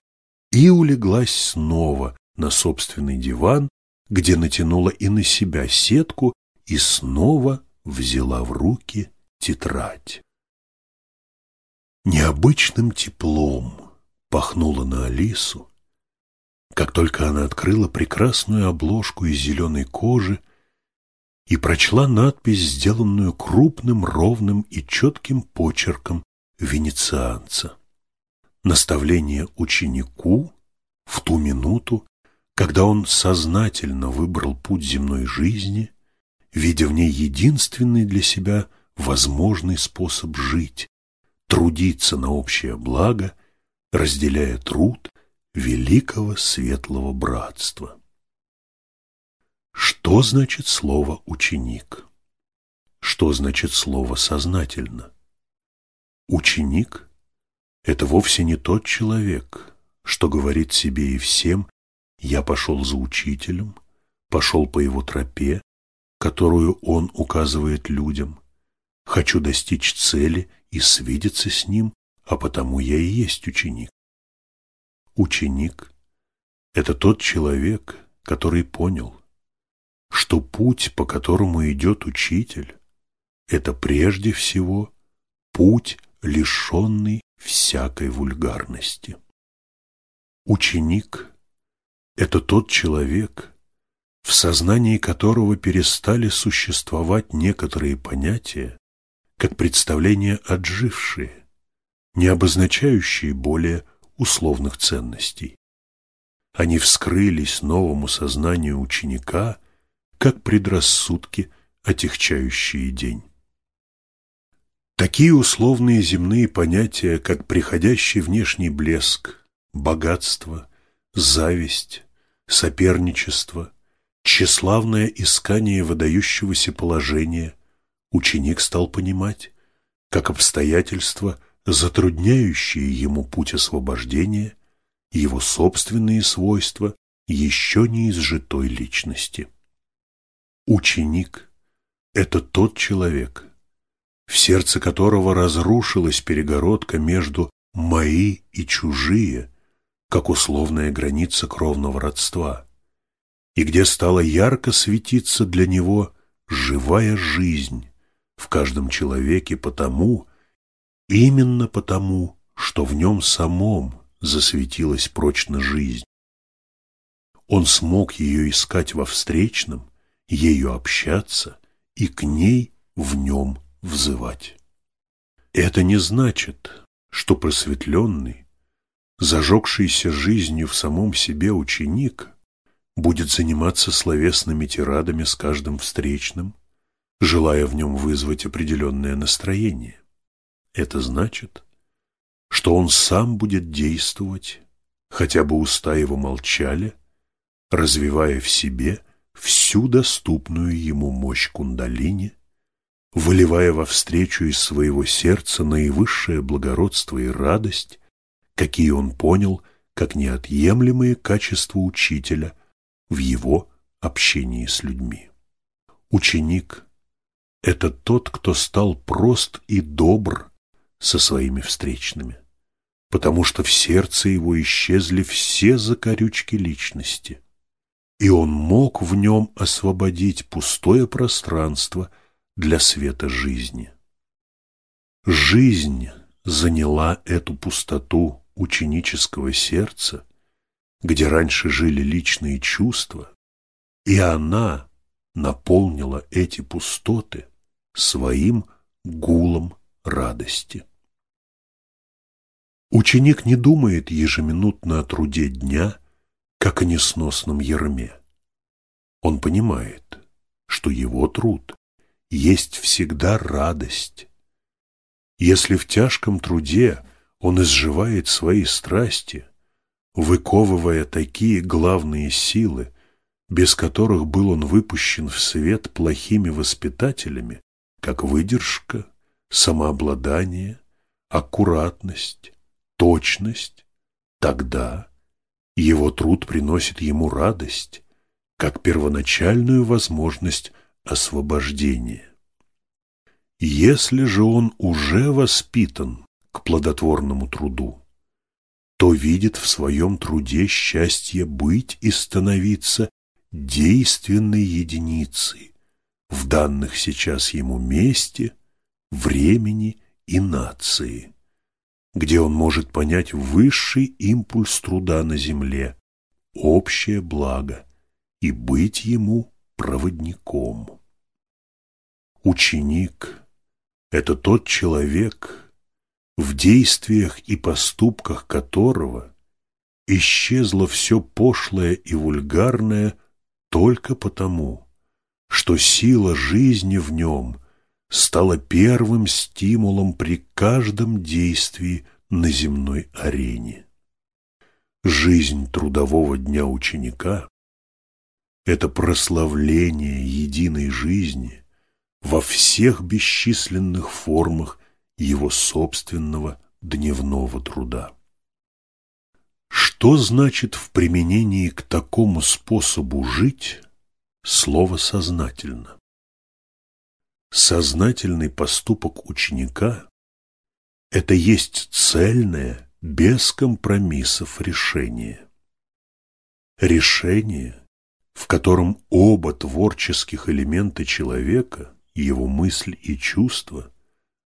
и улеглась снова на собственный диван, где натянула и на себя сетку и снова взяла в руки тетрадь. Необычным теплом пахнуло на Алису, как только она открыла прекрасную обложку из зеленой кожи и прочла надпись, сделанную крупным, ровным и четким почерком венецианца. Наставление ученику в ту минуту, когда он сознательно выбрал путь земной жизни, видя в ней единственный для себя возможный способ жить, трудиться на общее благо, разделяя труд великого светлого братства. Что значит слово «ученик»? Что значит слово «сознательно»? Ученик – это вовсе не тот человек, что говорит себе и всем «я пошел за учителем, пошел по его тропе, которую он указывает людям, хочу достичь цели и свидеться с ним, а потому я и есть ученик. Ученик – это тот человек, который понял, что путь, по которому идет учитель, это прежде всего путь, лишенный всякой вульгарности. Ученик – это тот человек, в сознании которого перестали существовать некоторые понятия, как представления отжившие, не обозначающие более условных ценностей. Они вскрылись новому сознанию ученика, как предрассудки, отягчающие день. Такие условные земные понятия, как приходящий внешний блеск, богатство, зависть, соперничество, тщеславное искание выдающегося положения, ученик стал понимать, как обстоятельства – затрудняющие ему путь освобождения, его собственные свойства еще не изжитой личности. Ученик – это тот человек, в сердце которого разрушилась перегородка между «мои» и «чужие», как условная граница кровного родства, и где стала ярко светиться для него живая жизнь в каждом человеке потому, Именно потому, что в нем самом засветилась прочно жизнь. Он смог ее искать во встречном, ею общаться и к ней в нем взывать. Это не значит, что просветленный, зажегшийся жизнью в самом себе ученик будет заниматься словесными тирадами с каждым встречным, желая в нем вызвать определенное настроение. Это значит, что он сам будет действовать, хотя бы уста его молчали, развивая в себе всю доступную ему мощь кундалини, выливая во встречу из своего сердца наивысшее благородство и радость, какие он понял как неотъемлемые качества учителя в его общении с людьми. Ученик – это тот, кто стал прост и добр со своими встречными, потому что в сердце его исчезли все закорючки личности, и он мог в нем освободить пустое пространство для света жизни. Жизнь заняла эту пустоту ученического сердца, где раньше жили личные чувства, и она наполнила эти пустоты своим гулом радости. Ученик не думает ежеминутно о труде дня, как о несносном ерме. Он понимает, что его труд есть всегда радость. Если в тяжком труде он изживает свои страсти, выковывая такие главные силы, без которых был он выпущен в свет плохими воспитателями, как выдержка, самообладание, аккуратность, точность, тогда его труд приносит ему радость, как первоначальную возможность освобождения. Если же он уже воспитан к плодотворному труду, то видит в своем труде счастье быть и становиться действенной единицей в данных сейчас ему месте, времени и нации где он может понять высший импульс труда на земле, общее благо, и быть ему проводником. Ученик – это тот человек, в действиях и поступках которого исчезло все пошлое и вульгарное только потому, что сила жизни в нем стало первым стимулом при каждом действии на земной арене. Жизнь трудового дня ученика – это прославление единой жизни во всех бесчисленных формах его собственного дневного труда. Что значит в применении к такому способу жить слово «сознательно»? Сознательный поступок ученика – это есть цельное, без компромиссов решение. Решение, в котором оба творческих элемента человека, его мысль и чувства,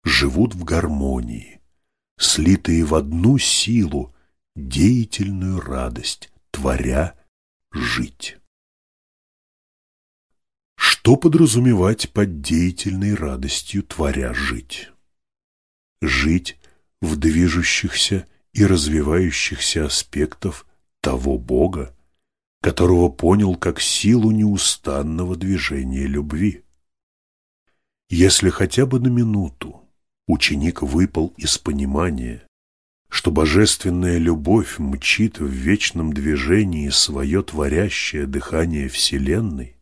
живут в гармонии, слитые в одну силу, деятельную радость, творя жить. Что подразумевать под деятельной радостью, творя жить? Жить в движущихся и развивающихся аспектов того Бога, которого понял как силу неустанного движения любви. Если хотя бы на минуту ученик выпал из понимания, что божественная любовь мчит в вечном движении свое творящее дыхание Вселенной,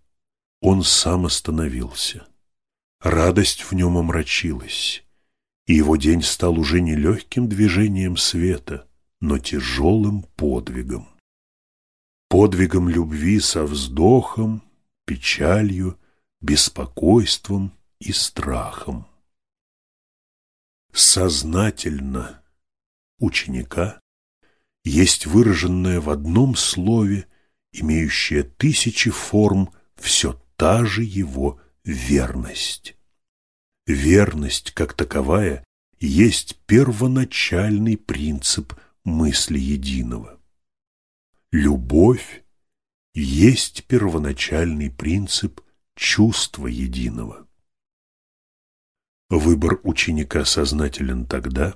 он сам остановился. Радость в нем омрачилась, и его день стал уже не легким движением света, но тяжелым подвигом. Подвигом любви со вздохом, печалью, беспокойством и страхом. Сознательно ученика есть выраженное в одном слове, имеющее тысячи форм, все та же его верность. Верность, как таковая, есть первоначальный принцип мысли единого. Любовь есть первоначальный принцип чувства единого. Выбор ученика сознателен тогда,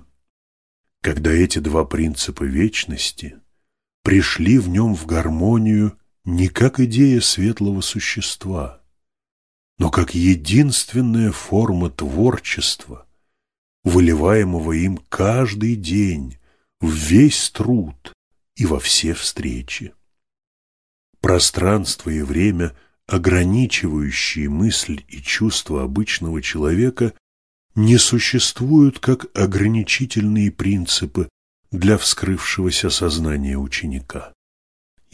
когда эти два принципа вечности пришли в нем в гармонию не как идея светлого существа, но как единственная форма творчества, выливаемого им каждый день в весь труд и во все встречи. Пространство и время, ограничивающие мысль и чувства обычного человека, не существуют как ограничительные принципы для вскрывшегося сознания ученика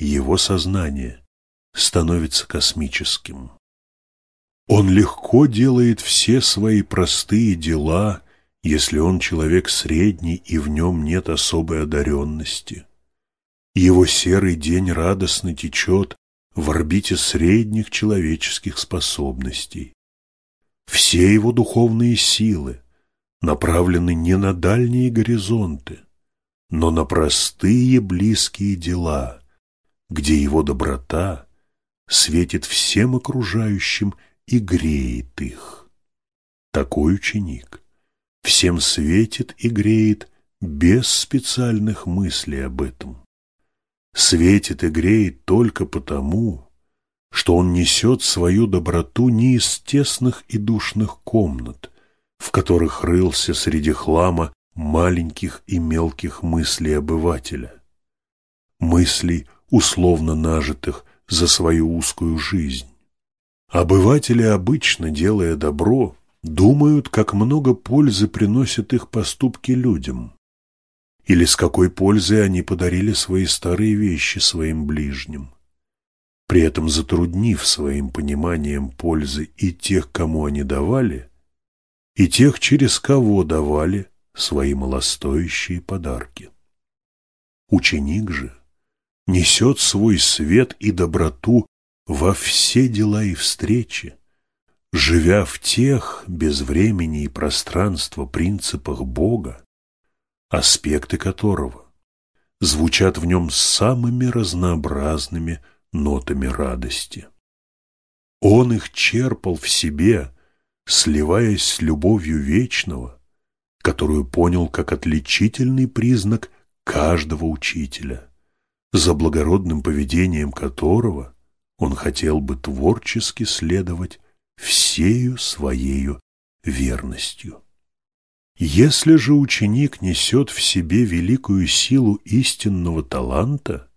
его сознание становится космическим. Он легко делает все свои простые дела, если он человек средний и в нем нет особой одаренности. Его серый день радостно течет в орбите средних человеческих способностей. Все его духовные силы направлены не на дальние горизонты, но на простые близкие дела, где его доброта светит всем окружающим и греет их. Такой ученик всем светит и греет без специальных мыслей об этом. Светит и греет только потому, что он несет свою доброту не из тесных и душных комнат, в которых рылся среди хлама маленьких и мелких мыслей обывателя, мыслей, условно нажитых за свою узкую жизнь. Обыватели обычно, делая добро, думают, как много пользы приносят их поступки людям, или с какой пользой они подарили свои старые вещи своим ближним при этом затруднив своим пониманием пользы и тех, кому они давали, и тех, через кого давали свои малостоящие подарки. Ученик же несет свой свет и доброту во все дела и встречи, живя в тех без времени и пространства принципах Бога, аспекты которого звучат в нем самыми разнообразными нотами радости. Он их черпал в себе, сливаясь с любовью вечного, которую понял как отличительный признак каждого учителя, за благородным поведением которого он хотел бы творчески следовать всею своею верностью. Если же ученик несет в себе великую силу истинного таланта,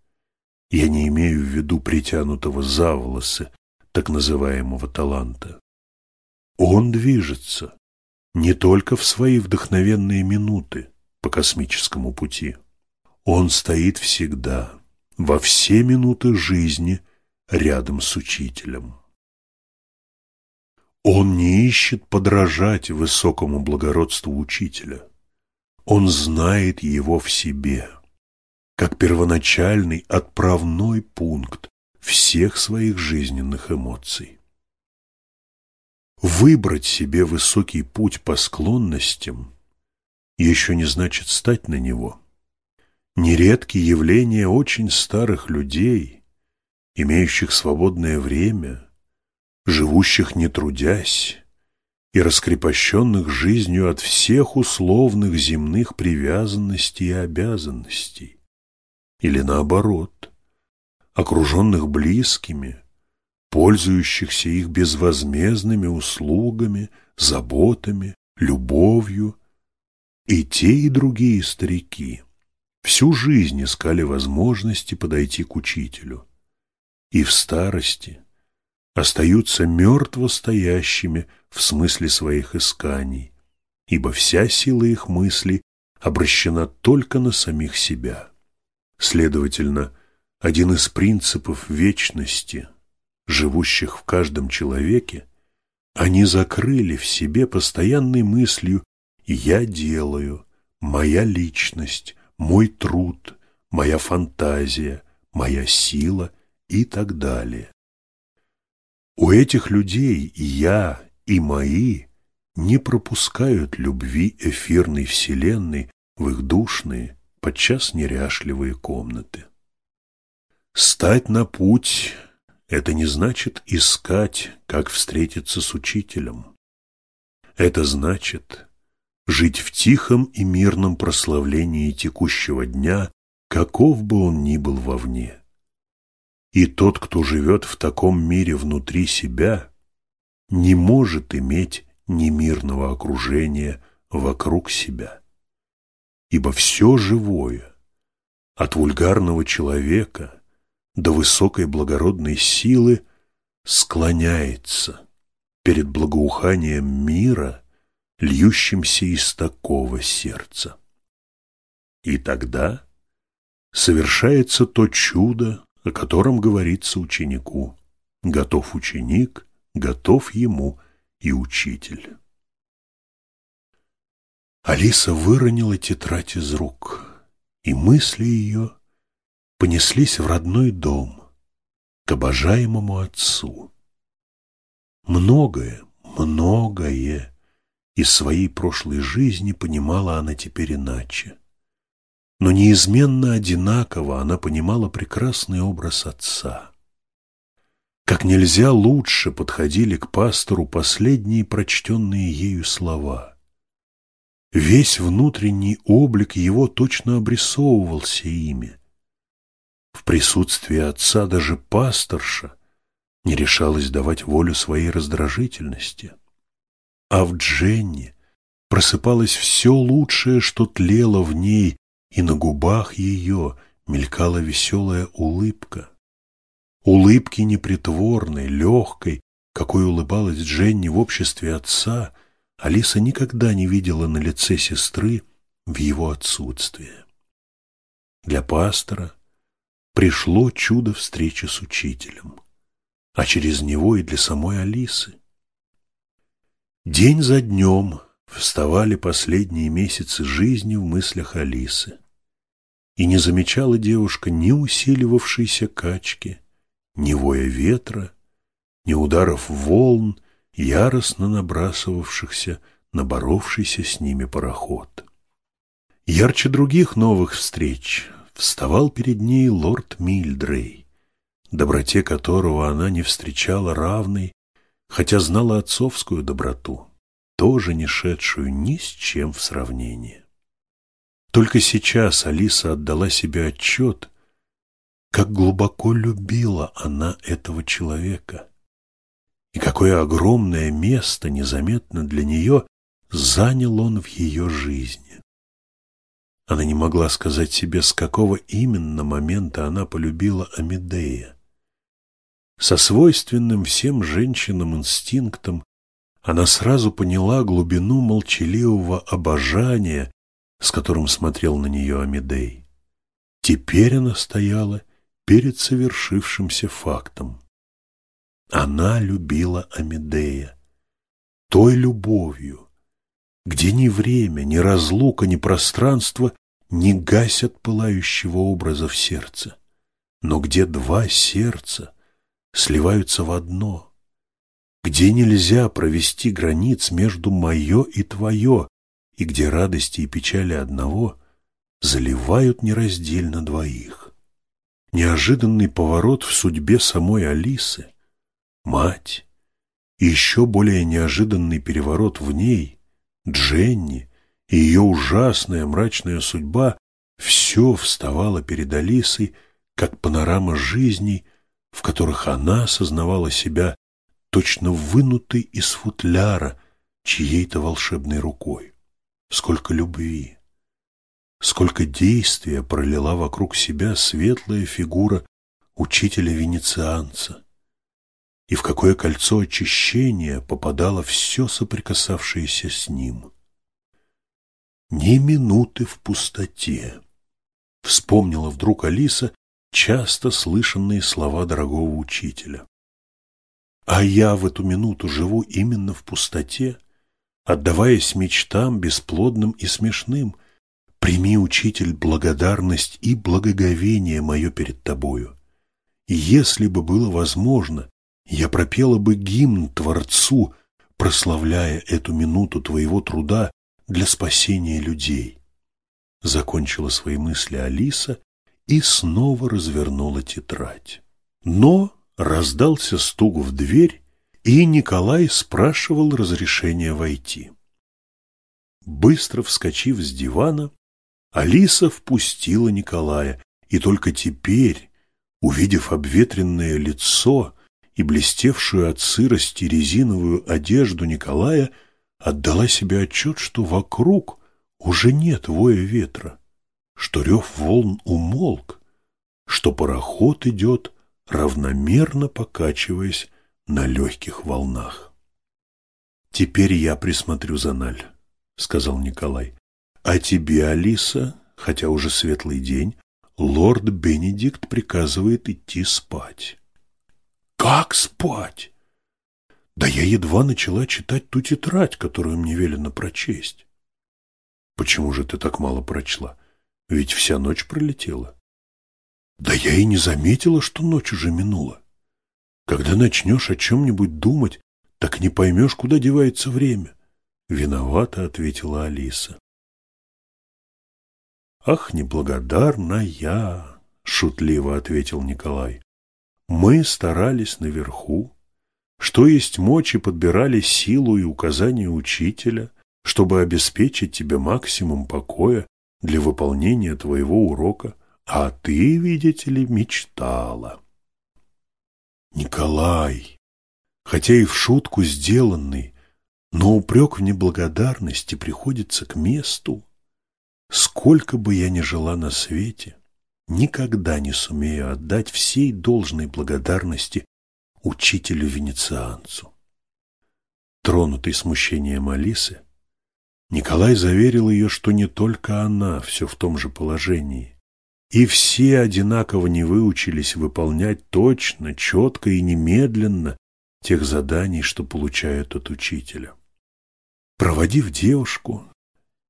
я не имею в виду притянутого за волосы, так называемого таланта. Он движется не только в свои вдохновенные минуты по космическому пути. Он стоит всегда, во все минуты жизни, рядом с учителем. Он не ищет подражать высокому благородству учителя. Он знает его в себе как первоначальный отправной пункт всех своих жизненных эмоций. Выбрать себе высокий путь по склонностям еще не значит стать на него. Нередки явления очень старых людей, имеющих свободное время, живущих не трудясь и раскрепощенных жизнью от всех условных земных привязанностей и обязанностей или наоборот, окруженных близкими, пользующихся их безвозмездными услугами, заботами, любовью. И те, и другие старики всю жизнь искали возможности подойти к учителю. И в старости остаются мертво стоящими в смысле своих исканий, ибо вся сила их мысли обращена только на самих себя. Следовательно, один из принципов вечности, живущих в каждом человеке, они закрыли в себе постоянной мыслью «я делаю», «моя личность», «мой труд», «моя фантазия», «моя сила» и так далее. У этих людей «я» и «мои» не пропускают любви эфирной вселенной в их душные, подчас неряшливые комнаты. Стать на путь – это не значит искать, как встретиться с учителем. Это значит жить в тихом и мирном прославлении текущего дня, каков бы он ни был вовне. И тот, кто живет в таком мире внутри себя, не может иметь ни мирного окружения вокруг себя ибо все живое, от вульгарного человека до высокой благородной силы, склоняется перед благоуханием мира, льющимся из такого сердца. И тогда совершается то чудо, о котором говорится ученику. Готов ученик, готов ему и учитель. Алиса выронила тетрадь из рук, и мысли ее понеслись в родной дом, к обожаемому отцу. Многое, многое из своей прошлой жизни понимала она теперь иначе. Но неизменно одинаково она понимала прекрасный образ отца. Как нельзя лучше подходили к пастору последние прочтенные ею слова. Весь внутренний облик его точно обрисовывался ими. В присутствии отца даже пасторша не решалась давать волю своей раздражительности. А в Дженне просыпалось все лучшее, что тлело в ней, и на губах ее мелькала веселая улыбка. Улыбки непритворной, легкой, какой улыбалась Дженни в обществе отца, Алиса никогда не видела на лице сестры в его отсутствие. Для пастора пришло чудо встречи с учителем, а через него и для самой Алисы. День за днем вставали последние месяцы жизни в мыслях Алисы, и не замечала девушка ни усиливавшейся качки, ни воя ветра, ни ударов волн, яростно набрасывавшихся на боровшийся с ними пароход. Ярче других новых встреч вставал перед ней лорд Мильдрей, доброте которого она не встречала равной, хотя знала отцовскую доброту, тоже не шедшую ни с чем в сравнение. Только сейчас Алиса отдала себе отчет, как глубоко любила она этого человека, и какое огромное место незаметно для нее занял он в ее жизни. Она не могла сказать себе, с какого именно момента она полюбила Амедея. Со свойственным всем женщинам инстинктом она сразу поняла глубину молчаливого обожания, с которым смотрел на нее Амедей. Теперь она стояла перед совершившимся фактом. Она любила Амедея той любовью, где ни время, ни разлука, ни пространство не гасят пылающего образа в сердце, но где два сердца сливаются в одно, где нельзя провести границ между мое и твое, и где радости и печали одного заливают нераздельно двоих. Неожиданный поворот в судьбе самой Алисы, мать, и еще более неожиданный переворот в ней, Дженни и ее ужасная мрачная судьба все вставало перед Алисой, как панорама жизней, в которых она осознавала себя точно вынутой из футляра чьей-то волшебной рукой. Сколько любви, сколько действия пролила вокруг себя светлая фигура учителя-венецианца, и в какое кольцо очищения попадало все соприкасавшееся с ним. Ни минуты в пустоте. Вспомнила вдруг Алиса часто слышанные слова дорогого учителя. А я в эту минуту живу именно в пустоте, отдаваясь мечтам бесплодным и смешным. Прими, учитель, благодарность и благоговение мое перед тобою. Если бы было возможно, я пропела бы гимн Творцу, прославляя эту минуту твоего труда для спасения людей. Закончила свои мысли Алиса и снова развернула тетрадь. Но раздался стук в дверь, и Николай спрашивал разрешения войти. Быстро вскочив с дивана, Алиса впустила Николая, и только теперь, увидев обветренное лицо, и блестевшую от сырости резиновую одежду Николая отдала себе отчет, что вокруг уже нет воя ветра, что рев волн умолк, что пароход идет, равномерно покачиваясь на легких волнах. «Теперь я присмотрю за Наль», — сказал Николай. «А тебе, Алиса, хотя уже светлый день, лорд Бенедикт приказывает идти спать». Как спать? Да я едва начала читать ту тетрадь, которую мне велено прочесть. Почему же ты так мало прочла? Ведь вся ночь пролетела. Да я и не заметила, что ночь уже минула. Когда начнешь о чем-нибудь думать, так не поймешь, куда девается время. Виновата, ответила Алиса. Ах, неблагодарная, шутливо ответил Николай. Мы старались наверху, что есть мочи, подбирали силу и указания учителя, чтобы обеспечить тебе максимум покоя для выполнения твоего урока, а ты, видите ли, мечтала. Николай, хотя и в шутку сделанный, но упрек в неблагодарности приходится к месту. Сколько бы я ни жила на свете, никогда не сумею отдать всей должной благодарности учителю-венецианцу. Тронутый смущением Алисы, Николай заверил ее, что не только она все в том же положении, и все одинаково не выучились выполнять точно, четко и немедленно тех заданий, что получают от учителя. Проводив девушку,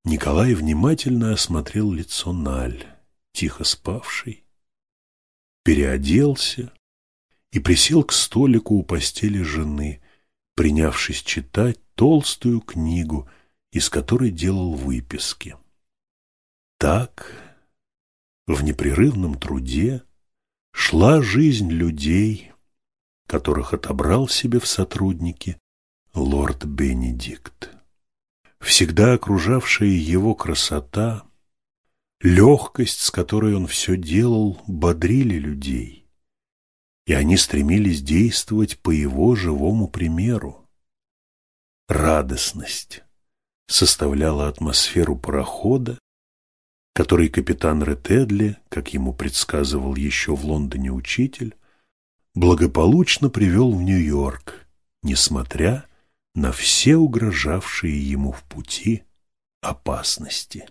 Николай внимательно осмотрел лицо Наль, тихо спавшей, переоделся и присел к столику у постели жены, принявшись читать толстую книгу, из которой делал выписки. Так, в непрерывном труде шла жизнь людей, которых отобрал себе в сотрудники лорд Бенедикт. Всегда окружавшая его красота, легкость, с которой он все делал, бодрили людей, и они стремились действовать по его живому примеру. Радостность составляла атмосферу парохода, который капитан Ретедли, как ему предсказывал еще в Лондоне учитель, благополучно привел в Нью-Йорк, несмотря на все угрожавшие ему в пути опасности.